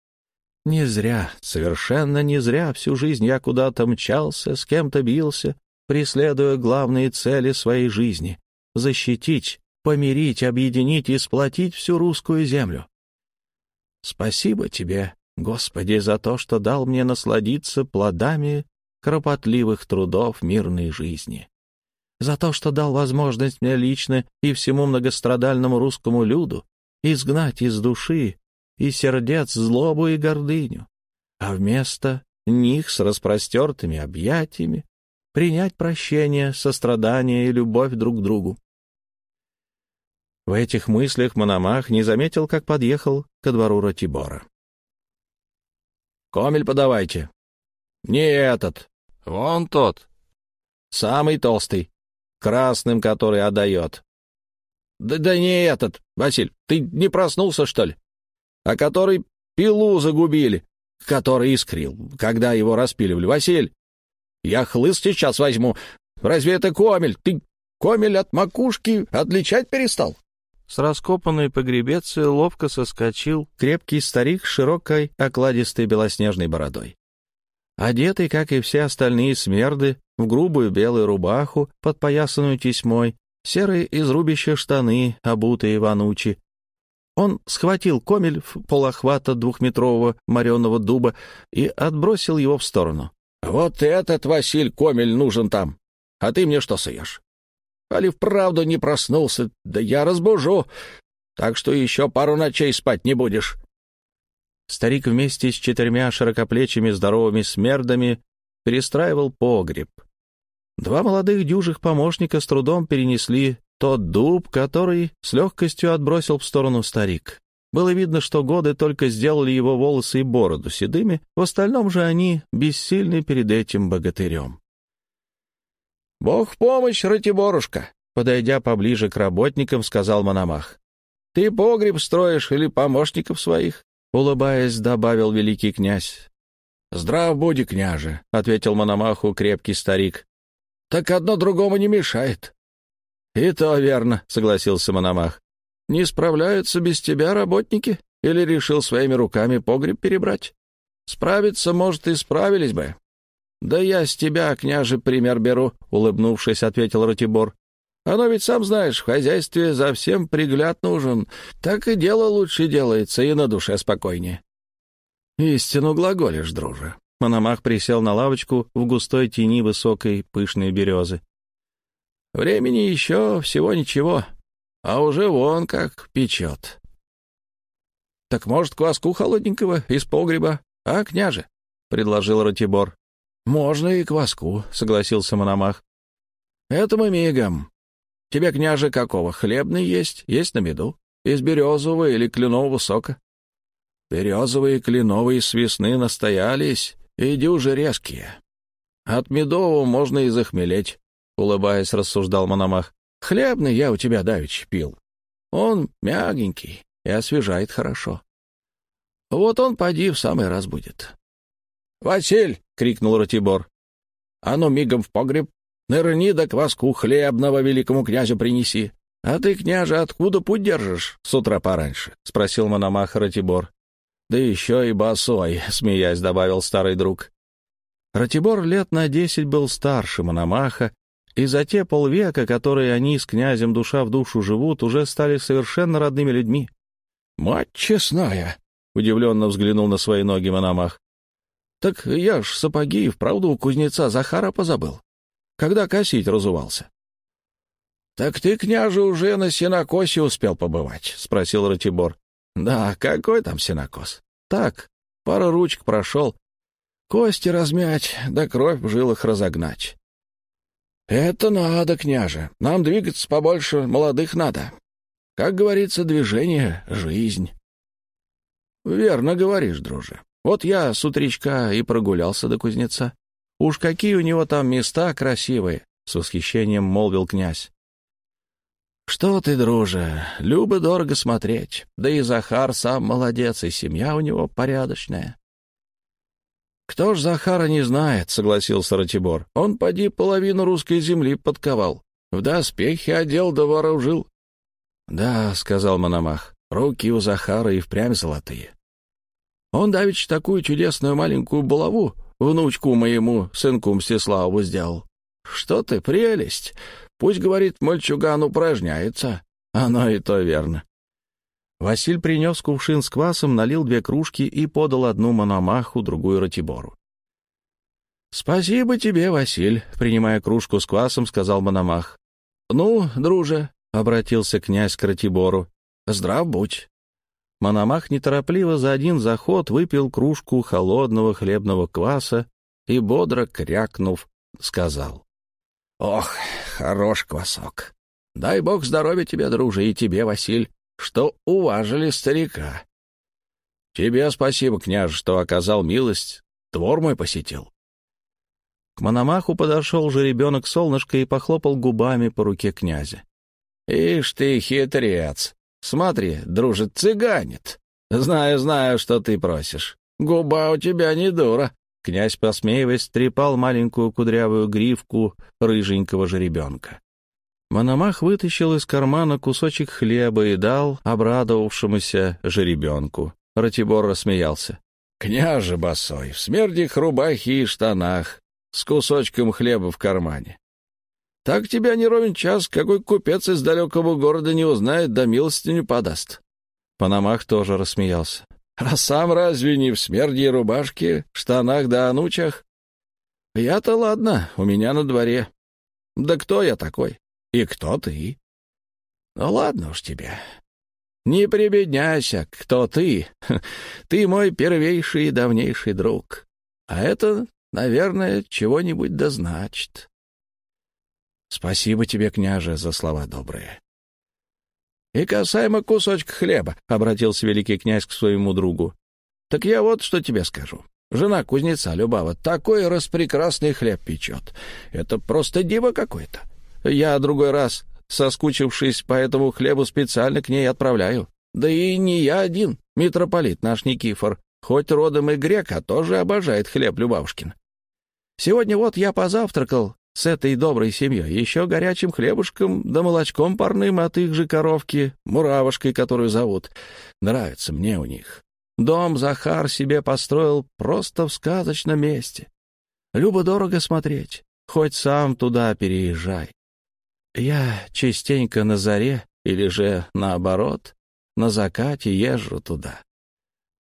Не зря, совершенно не зря всю жизнь я куда-то мчался, с кем-то бился, преследуя главные цели своей жизни — защитить, помирить, объединить и сплотить всю русскую землю. Спасибо тебе, Господи, за то, что дал мне насладиться плодами кропотливых трудов мирной жизни за то, что дал возможность мне лично и всему многострадальному русскому люду изгнать из души и сердец злобу и гордыню, а вместо них с распростертыми объятиями принять прощение, сострадание и любовь друг к другу. В этих мыслях Мономах не заметил, как подъехал ко двору Ратибора. «Комель подавайте». «Не этот. Вон тот. Самый толстый красным, который отдает. Да, да не этот, Василь, ты не проснулся, что ли? А который пилу загубили, который искрил, когда его распиливали. Василь, я хлыст сейчас возьму. Разве это комель? Ты комель от макушки отличать перестал? С раскопанной погребецы ловко соскочил крепкий старик с широкой окладистой белоснежной бородой. Одетый, как и все остальные смерды, в грубую белую рубаху, подпоясанную тесьмой, серые из рубища штаны, обутые ванучи. Он схватил комель в полохвата двухметрового мореного дуба и отбросил его в сторону. «Вот этот, Василь, комель нужен там. А ты мне что суешь? Али вправду не проснулся, да я разбужу, так что еще пару ночей спать не будешь». Старик вместе с четырьмя широкоплечими здоровыми смердами перестраивал погреб. Два молодых дюжих помощника с трудом перенесли тот дуб, который с легкостью отбросил в сторону старик. Было видно, что годы только сделали его волосы и бороду седыми, в остальном же они бессильны перед этим богатырем. «Бог в помощь, Ратиборушка!» Подойдя поближе к работникам, сказал Мономах. «Ты погреб строишь или помощников своих?» Улыбаясь, добавил великий князь. «Здрав буди, княже», — ответил Мономаху крепкий старик. «Так одно другому не мешает». «И то верно», — согласился Мономах. «Не справляются без тебя работники? Или решил своими руками погреб перебрать? Справиться, может, и справились бы». «Да я с тебя, княже, пример беру», — улыбнувшись, ответил Ратибор. «Оно ведь, сам знаешь, в хозяйстве за всем пригляд нужен. Так и дело лучше делается, и на душе спокойнее». «Истину глаголишь, друже». Мономах присел на лавочку в густой тени высокой пышной березы. «Времени еще всего ничего, а уже вон как печет». «Так, может, кваску холодненького из погреба, а, княже?» — предложил Ратибор. «Можно и кваску», — согласился Мономах. «Это мы мигом. Тебе, княже, какого? Хлебный есть, есть на меду. Из березового или кленового сока. Березовые, кленовые с весны настоялись и дюжи резкие. От медового можно и захмелеть, — улыбаясь, рассуждал Мономах. Хлебный я у тебя давич пил. Он мягенький и освежает хорошо. Вот он, поди, в самый раз будет. «Василь!» — крикнул Ратибор. «А ну, мигом в погреб, нырни да кваску хлебного великому князю принеси. А ты, княже, откуда путь держишь с утра пораньше?» — спросил Мономах Ратибор. «Да еще и босой», — смеясь добавил старый друг. Ратибор лет на десять был старше Мономаха, и за те полвека, которые они с князем душа в душу живут, уже стали совершенно родными людьми. «Мать честная!» — удивленно взглянул на свои ноги Мономах. «Так я ж сапоги и вправду у кузнеца Захара позабыл, когда косить разувался». «Так ты, княже, уже на сенокосе успел побывать?» — спросил Ратибор. «Да, какой там сенокос? Так, пару ручек прошел. Кости размять, да кровь в жилах разогнать. «Это надо, княже. Нам двигаться побольше, молодых надо. Как говорится, движение — жизнь». «Верно говоришь, друже. Вот я с утречка и прогулялся до кузнеца. Уж какие у него там места красивые!» — с восхищением молвил князь. «Что ты, друже, любо дорого смотреть. Да и Захар сам молодец, и семья у него порядочная. «Кто ж Захара не знает?» — согласился Ратибор. «Он, поди, половину русской земли подковал. В доспехи одел да вооружил». «Да», — сказал Мономах, — «руки у Захара и впрямь золотые. Он давеча такую чудесную маленькую булаву внучку моему сынку Мстиславу сделал. Что ты, прелесть! Пусть, говорит, мальчуган упражняется. Оно и то верно. Василь принес кувшин с квасом, налил две кружки и подал одну Мономаху, другую Ратибору. «Спасибо тебе, Василь», — принимая кружку с квасом, сказал Мономах. «Ну, друже», — обратился князь к Ратибору, — «здрав будь». Мономах неторопливо за один заход выпил кружку холодного хлебного кваса и, бодро крякнув, сказал. «Ох, хорош квасок! Дай бог здоровья тебе, друже, и тебе, Василь что уважили старика. Тебе спасибо, княже, что оказал милость, двор мой посетил. К Мономаху подошел же ребенок солнышко и похлопал губами по руке князя. «Ишь ты, хитрец! Смотри, дружит, цыганит. Знаю, знаю, что ты просишь. Губа у тебя не дура». Князь, посмеиваясь, трепал маленькую кудрявую гривку рыженького жеребенка. Мономах вытащил из кармана кусочек хлеба и дал обрадовавшемуся жеребенку. Ратибор рассмеялся. «Княже босой, в смердих рубахе и штанах, с кусочком хлеба в кармане. Так тебя не ровен час, какой купец из далекого города не узнает, да милостиню подаст». Панамах тоже рассмеялся. «А сам разве не в смерди рубашке, штанах да анучах? Я-то ладно, у меня на дворе. Да кто я такой? И кто ты? Ну ладно уж тебе. Не прибедняйся, кто ты. *laughs* Ты мой первейший и давнейший друг. А это, наверное, чего-нибудь да значит. Спасибо тебе, княже, за слова добрые. И касаемо кусочка хлеба, — обратился великий князь к своему другу. Так я вот что тебе скажу. Жена кузнеца Любава такой распрекрасный хлеб печет. Это просто диво какое-то. Я другой раз, соскучившись по этому хлебу, специально к ней отправляю. Да и не я один, митрополит наш Никифор, хоть родом и грек, а тоже обожает хлеб Любавушкин. Сегодня вот я позавтракал с этой доброй семьей, еще горячим хлебушком да молочком парным от их же коровки, муравушкой, которую зовут. Нравится мне у них. Дом Захар себе построил просто в сказочном месте. Любо-дорого смотреть, хоть сам туда переезжай. Я частенько на заре, или же наоборот, на закате езжу туда.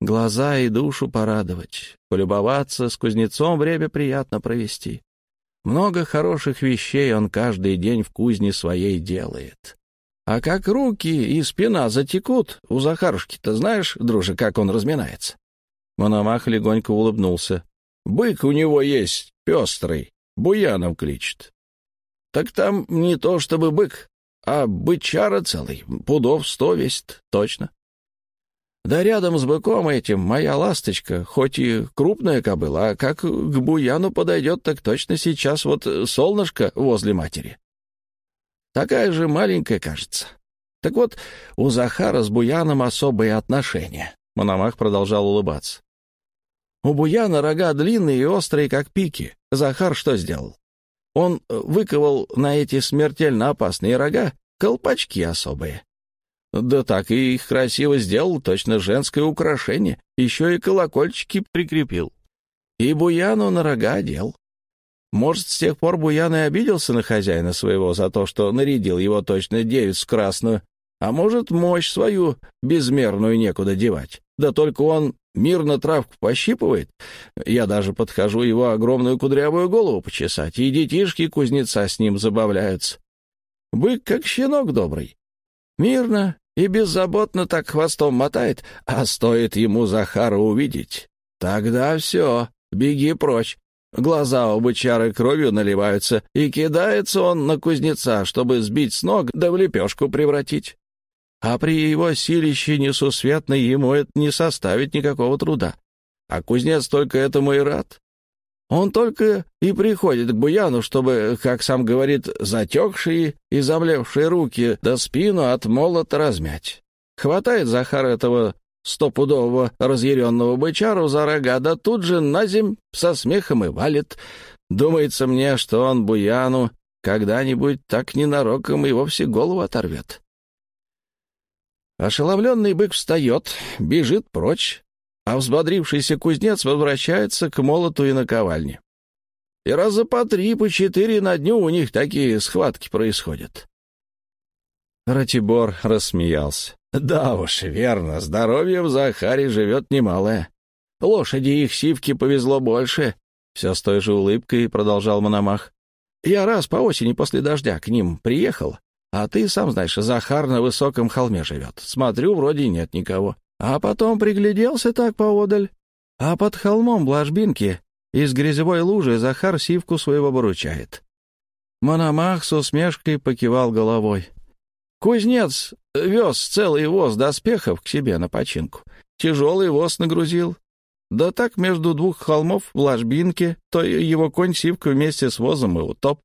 Глаза и душу порадовать, полюбоваться, с кузнецом время приятно провести. Много хороших вещей он каждый день в кузне своей делает. А как руки и спина затекут, у Захарушки-то знаешь, друже, как он разминается? Мономах легонько улыбнулся. Бык у него есть, пестрый, Буянов кличет. Так там не то чтобы бык, а бычара целый, пудов сто весит, точно. Да рядом с быком этим моя ласточка, хоть и крупная кобыла, а как к буяну подойдет, так точно сейчас вот солнышко возле матери. Такая же маленькая, кажется. Так вот, у Захара с буяном особые отношения. Мономах продолжал улыбаться. У Буяна рога длинные и острые, как пики. Захар что сделал? Он выковал на эти смертельно опасные рога колпачки особые. Да так и их красиво сделал, точно женское украшение. Еще и колокольчики прикрепил. И Буяну на рога одел. Может, с тех пор Буян и обиделся на хозяина своего за то, что нарядил его точно девицу красную, а может, мощь свою безмерную некуда девать. Да только он мирно травку пощипывает. Я даже подхожу его огромную кудрявую голову почесать, и детишки кузнеца с ним забавляются. Бык как щенок добрый. Мирно и беззаботно так хвостом мотает, а стоит ему Захара увидеть. Тогда все, беги прочь. Глаза у бычары кровью наливаются, и кидается он на кузнеца, чтобы сбить с ног да в лепешку превратить. А при его силище несусветной ему это не составит никакого труда. А кузнец только этому и рад. Он только и приходит к Буяну, чтобы, как сам говорит, затекшие и замлевшие руки да спину от молота размять. Хватает Захар этого стопудового разъяренного бычару за рога, да тут же на земь со смехом и валит. Думается мне, что он Буяну когда-нибудь так ненароком и вовсе голову оторвет. Ошеломленный бык встает, бежит прочь, а взбодрившийся кузнец возвращается к молоту и наковальне. И раза по три, по четыре на дню у них такие схватки происходят. Ратибор рассмеялся. Да уж, верно, здоровье в Захаре живет немалое. Лошади их сивки повезло больше. Все с той же улыбкой продолжал Мономах. Я раз по осени после дождя к ним приехал, а ты сам знаешь, Захар на высоком холме живет. Смотрю, вроде нет никого. А потом пригляделся так поодаль. А под холмом в ложбинке из грязевой лужи Захар сивку своего выручает. Мономах с усмешкой покивал головой. Кузнец вез целый воз доспехов к себе на починку. Тяжелый воз нагрузил. Да так между двух холмов в ложбинке, то его конь Сивка вместе с возом и утоп.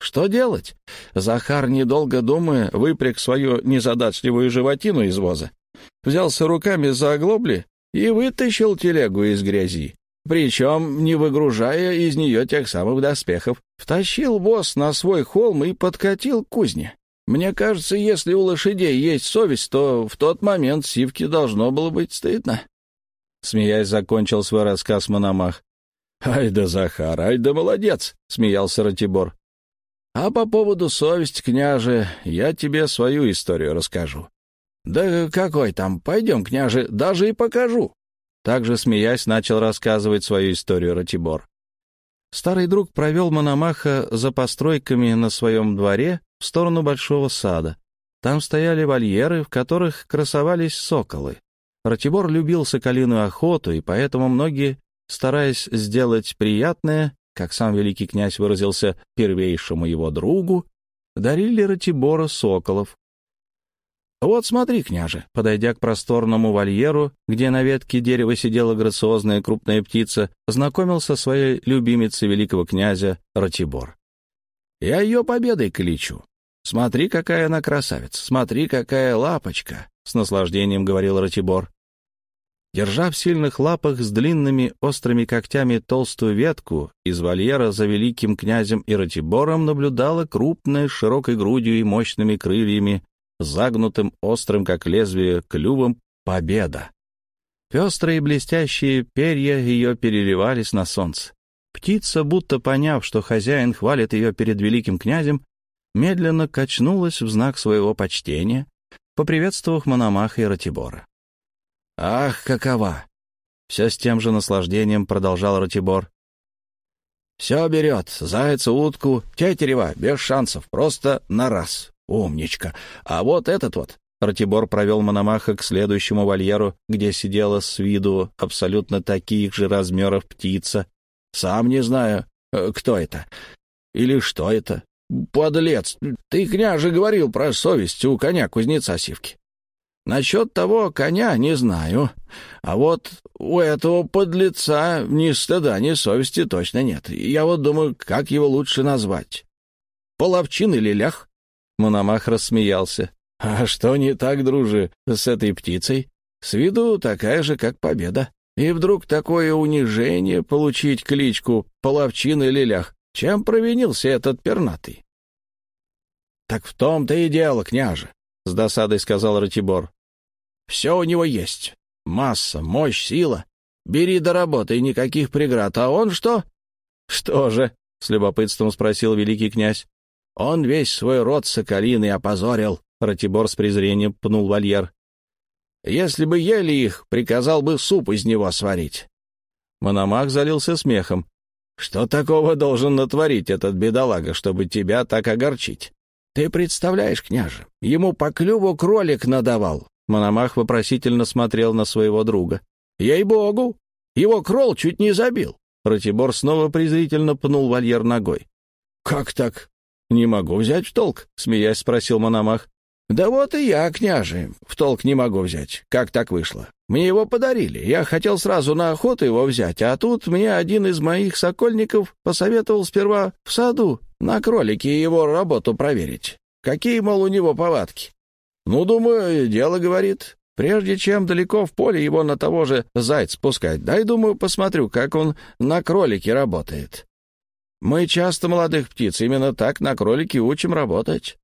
Что делать? Захар, недолго думая, выпряг свою незадачливую животину из воза, взялся руками за оглобли и вытащил телегу из грязи. Причем, не выгружая из нее тех самых доспехов, втащил воз на свой холм и подкатил к кузне. Мне кажется, если у лошадей есть совесть, то в тот момент Сивке должно было быть стыдно. Смеясь, закончил свой рассказ Мономах. «Ай да Захар, ай да молодец!» — смеялся Ратибор. «А по поводу совести, княже, я тебе свою историю расскажу». «Да какой там? Пойдем, княже, даже и покажу». Также, смеясь, начал рассказывать свою историю Ратибор. Старый друг провел Мономаха за постройками на своем дворе в сторону большого сада. Там стояли вольеры, в которых красовались соколы. Ратибор любил соколиную охоту, и поэтому многие, стараясь сделать приятное, как сам великий князь выразился, первейшему его другу, дарили Ратибора соколов. «Вот смотри, княже», подойдя к просторному вольеру, где на ветке дерева сидела грациозная крупная птица, знакомился со своей любимицей великого князя Ратибор. «Я ее победой кличу. Смотри, какая она красавица, смотри, какая лапочка!» — с наслаждением говорил Ратибор. Держа в сильных лапах с длинными острыми когтями толстую ветку, из вольера за великим князем и Ратибором наблюдала крупная, широкой грудью и мощными крыльями, загнутым острым, как лезвие, клювом, победа. Пестрые блестящие перья ее переливались на солнце. Птица, будто поняв, что хозяин хвалит ее перед великим князем, медленно качнулась в знак своего почтения, поприветствовав Мономаха и Ратибора. «Ах, какова!» Все с тем же наслаждением продолжал Ратибор. «Все берет, зайца, утку, тетерева, без шансов, просто на раз. Умничка. А вот этот вот...» Ратибор провел Мономаха к следующему вольеру, где сидела с виду абсолютно таких же размеров птица. «Сам не знаю, э, кто это или что это. Подлец, ты, княже, говорил про совесть у коня кузнеца Сивки. Насчет того коня не знаю, а вот у этого подлеца ни стыда, ни совести точно нет. Я вот думаю, как его лучше назвать. Половчин или лях?» Мономах рассмеялся. «А что не так, друже, с этой птицей? С виду такая же, как победа. И вдруг такое унижение получить кличку Половчин или Лях. Чем провинился этот пернатый? «Так в том-то и дело, княже», — с досадой сказал Ратибор. «Все у него есть. Масса, мощь, сила. Бери до работы, никаких преград. А он что?» «Что же?» — с любопытством спросил великий князь. «Он весь свой род соколиный опозорил», — Ратибор с презрением пнул вольер. «Если бы ели их, приказал бы суп из него сварить». Мономах залился смехом. «Что такого должен натворить этот бедолага, чтобы тебя так огорчить?» «Ты представляешь, княже, ему по клюву кролик надавал». Мономах вопросительно смотрел на своего друга. «Ей-богу! Его крол чуть не забил!» Ратибор снова презрительно пнул вольер ногой. «Как так? Не могу взять в толк?» — смеясь спросил Мономах. «Да вот и я, княже, в толк не могу взять. Как так вышло? Мне его подарили. Я хотел сразу на охоту его взять, а тут мне один из моих сокольников посоветовал сперва в саду на кролике его работу проверить. Какие, мол, у него повадки? Ну, думаю, дело, говорит. Прежде чем далеко в поле его на того же зайца пускать, дай, думаю, посмотрю, как он на кролике работает. Мы часто молодых птиц именно так на кролике учим работать.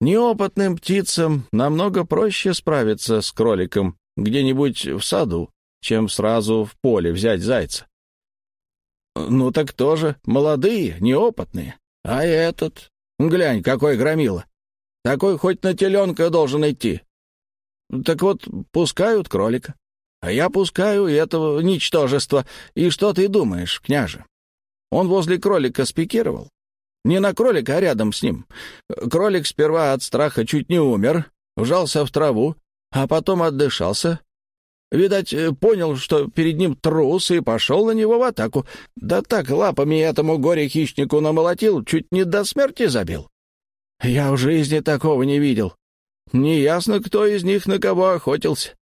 Неопытным птицам намного проще справиться с кроликом где-нибудь в саду, чем сразу в поле взять зайца. Ну так тоже молодые, неопытные. А этот? Глянь, какой громила. Такой хоть на теленка должен идти. Так вот, пускают кролика. А я пускаю этого ничтожества. И что ты думаешь, княже? Он возле кролика спикировал. Не на кролика, а рядом с ним. Кролик сперва от страха чуть не умер, вжался в траву, а потом отдышался. Видать, понял, что перед ним трус, и пошел на него в атаку. Да так лапами этому горе-хищнику намолотил, чуть не до смерти забил. Я в жизни такого не видел. Неясно, кто из них на кого охотился.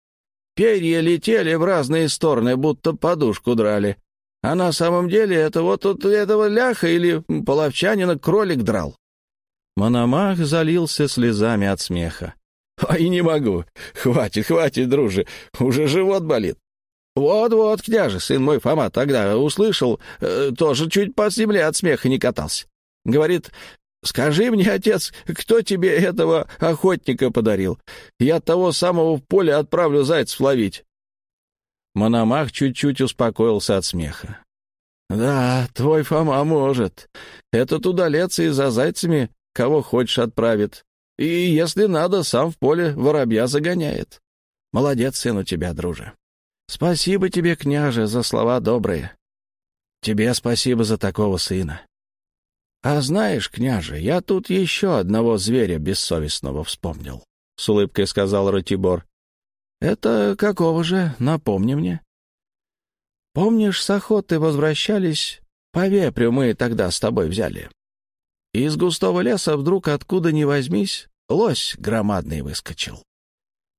Перья летели в разные стороны, будто подушку драли. А на самом деле это вот от этого ляха или половчанина кролик драл. Мономах залился слезами от смеха. «Ой, не могу. Хватит, хватит, друже. Уже живот болит. Вот-вот, княже, сын мой Фома, тогда услышал, э, тоже чуть по земле от смеха не катался. Говорит, скажи мне, отец, кто тебе этого охотника подарил? Я того самого в поле отправлю зайцев ловить. Мономах чуть-чуть успокоился от смеха. «Да, твой Фома может. Этот удалец и за зайцами кого хочешь отправит. И, если надо, сам в поле воробья загоняет. Молодец сын у тебя, друже. Спасибо тебе, княже, за слова добрые. Тебе спасибо за такого сына. А знаешь, княже, я тут еще одного зверя бессовестного вспомнил, — с улыбкой сказал Ратибор. «Это какого же? Напомни мне». «Помнишь, с охоты возвращались? По вепрю мы тогда с тобой взяли. Из густого леса вдруг откуда ни возьмись, лось громадный выскочил.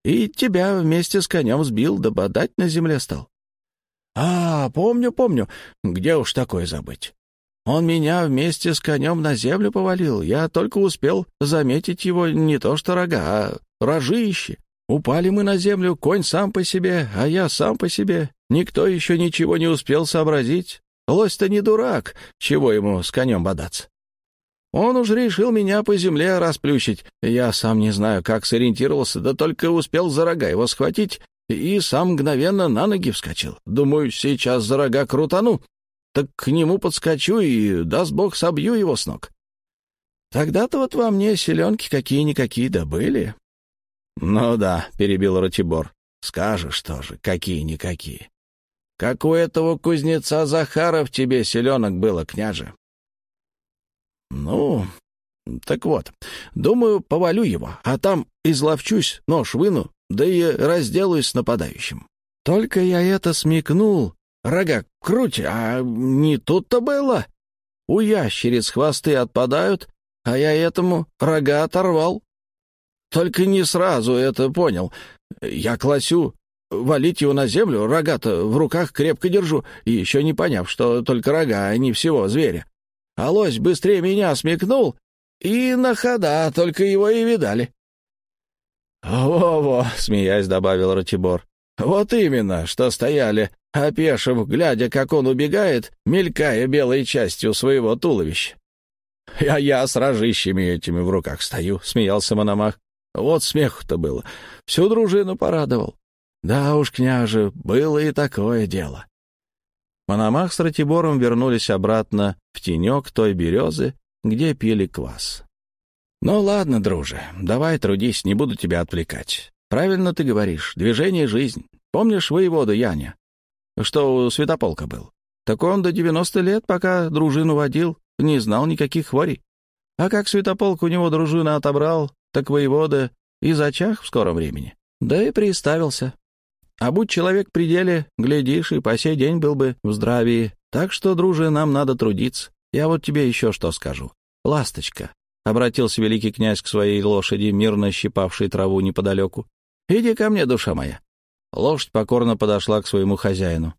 И тебя вместе с конем сбил, да бодать на земле стал. А, помню, помню. Где уж такое забыть? Он меня вместе с конем на землю повалил. Я только успел заметить его не то что рога, а рожище. Упали мы на землю, конь сам по себе, а я сам по себе. Никто еще ничего не успел сообразить. Лось-то не дурак, чего ему с конем бодаться. Он уж решил меня по земле расплющить. Я сам не знаю, как сориентировался, да только успел за рога его схватить и сам мгновенно на ноги вскочил. Думаю, сейчас за рога крутану, так к нему подскочу и, даст бог, собью его с ног. Тогда-то вот во мне селенки какие-никакие добыли. «Ну да», — перебил Ратибор, — «скажешь тоже, какие-никакие. Как у этого кузнеца Захара в тебе селенок было, княже». «Ну, так вот, думаю, повалю его, а там изловчусь, нож выну, да и разделаюсь с нападающим. Только я это смекнул, рога круть, а не тут-то было. У ящериц хвосты отпадают, а я этому рога оторвал. Только не сразу это понял. Я класю, валить его на землю, рога-то в руках крепко держу, и еще не поняв, что только рога, а не всего зверя. А лось быстрее меня смекнул, и на хода только его и видали. «Во-во», — смеясь добавил Ратибор. «Вот именно, что стояли, опешив, глядя, как он убегает, мелькая белой частью своего туловища. А я с рожищами этими в руках стою», — смеялся Мономах. «Вот смеху-то было. Всю дружину порадовал. Да уж, княже, было и такое дело». Мономах с Ратибором вернулись обратно в тенек той березы, где пили квас. «Ну ладно, друже, давай трудись, не буду тебя отвлекать. Правильно ты говоришь, движение — жизнь. Помнишь воевода Яня, что у Святополка был? Так он до девяносто лет, пока дружину водил, не знал никаких хворей. А как Святополк у него дружину отобрал, так воевода и зачах в скором времени. Да и приставился. А будь человек при деле, глядишь, и по сей день был бы в здравии. Так что, друже, нам надо трудиться. Я вот тебе еще что скажу. Ласточка, — обратился великий князь к своей лошади, мирно щипавшей траву неподалеку. «Иди ко мне, душа моя». Лошадь покорно подошла к своему хозяину.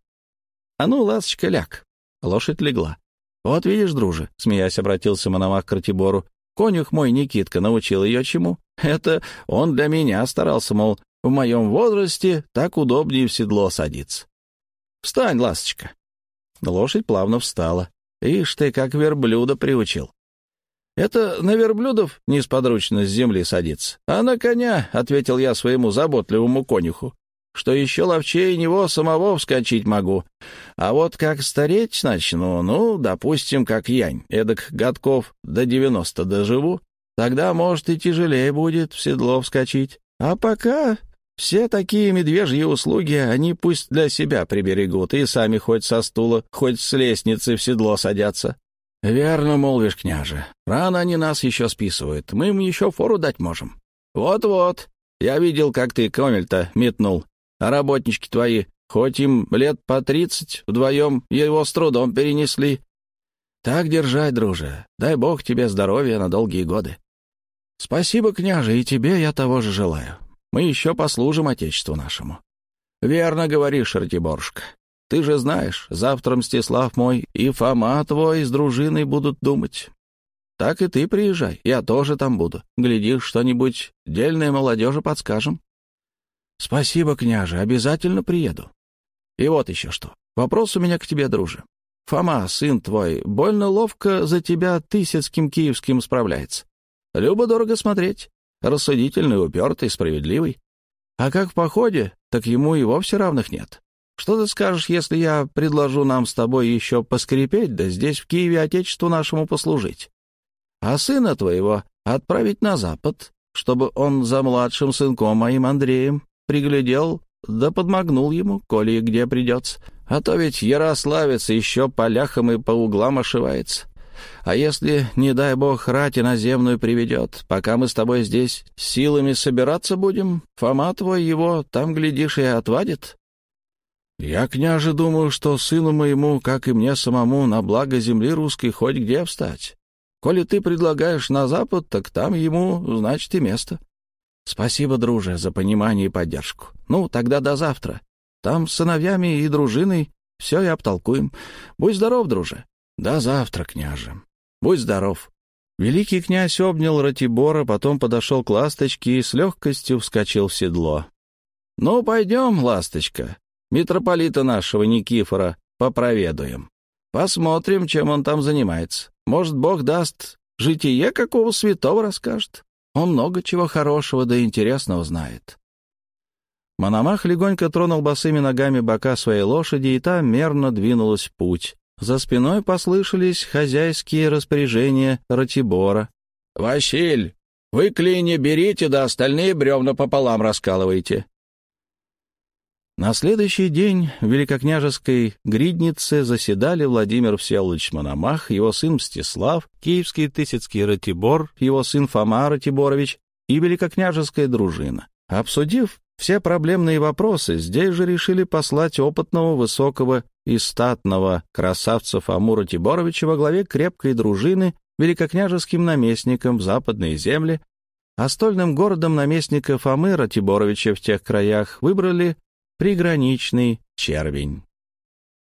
«А ну, ласточка, ляг». Лошадь легла. «Вот видишь, друже», — смеясь обратился Мономах к Ратибору, «конюх мой Никитка научил ее чему? Это он для меня старался, мол, в моем возрасте так удобнее в седло садиться. Встань, ласточка». Лошадь плавно встала. Ишь ты, как верблюда приучил. «Это на верблюдов несподручно с земли садиться, а на коня», — ответил я своему заботливому конюху что еще ловчее него самого вскочить могу. А вот как стареть начну, ну, допустим, как янь, эдак годков до девяносто доживу, тогда, может, и тяжелее будет в седло вскочить. А пока все такие медвежьи услуги они пусть для себя приберегут и сами хоть со стула, хоть с лестницы в седло садятся. «Верно, молвишь, княже. Рано они нас еще списывают. Мы им еще фору дать можем». «Вот-вот. Я видел, как ты комель-то метнул. А работнички твои, хоть им лет по тридцать, вдвоем его с трудом перенесли. Так держать, друже. Дай бог тебе здоровья на долгие годы. Спасибо, княже, и тебе я того же желаю. Мы еще послужим Отечеству нашему. Верно говоришь, Ратиборшка. Ты же знаешь, завтра Мстислав мой и Фома твой с дружиной будут думать. Так и ты приезжай, я тоже там буду. Глядишь, что-нибудь дельное молодежи подскажем. «Спасибо, княже, обязательно приеду. И вот еще что. Вопрос у меня к тебе, друже. Фома, сын твой, больно ловко за тебя тысяцким киевским справляется. Любо-дорого смотреть. Рассудительный, упертый, справедливый. А как в походе, так ему и вовсе равных нет. Что ты скажешь, если я предложу нам с тобой еще поскрипеть, да здесь, в Киеве, отечеству нашему послужить? А сына твоего отправить на запад, чтобы он за младшим сынком моим Андреем приглядел, да подмогнул ему, коли где придется. А то ведь Ярославец еще по ляхам и по углам ошивается. А если, не дай бог, рать иноземную приведет, пока мы с тобой здесь силами собираться будем, Фома твой его там, глядишь, и отвадит. Я, княже, думаю, что сыну моему, как и мне самому, на благо земли русской хоть где встать. Коли ты предлагаешь на запад, так там ему, значит, и место. «Спасибо, друже, за понимание и поддержку. Ну, тогда до завтра. Там с сыновьями и дружиной все и обтолкуем. Будь здоров, друже. До завтра, княже. Будь здоров». Великий князь обнял Ратибора, потом подошел к ласточке и с легкостью вскочил в седло. «Ну, пойдем, ласточка, митрополита нашего Никифора попроведуем. Посмотрим, чем он там занимается. Может, Бог даст, житие какого святого расскажет». Он много чего хорошего да интересного знает. Мономах легонько тронул босыми ногами бока своей лошади, и та мерно двинулась в путь. За спиной послышались хозяйские распоряжения Ратибора. «Василь, вы клини берите, да остальные бревна пополам раскалывайте. На следующий день в Великокняжеской Гриднице заседали Владимир Всеволодович Мономах, его сын Мстислав, киевский Тысяцкий Ратибор, его сын Фома Ратиборович и Великокняжеская дружина. Обсудив все проблемные вопросы, здесь же решили послать опытного, высокого и статного красавца Фому Ратиборовича во главе крепкой дружины великокняжеским наместником в западные земли, а стольным городом наместника Фомы Ратиборовича в тех краях выбрали приграничный червень.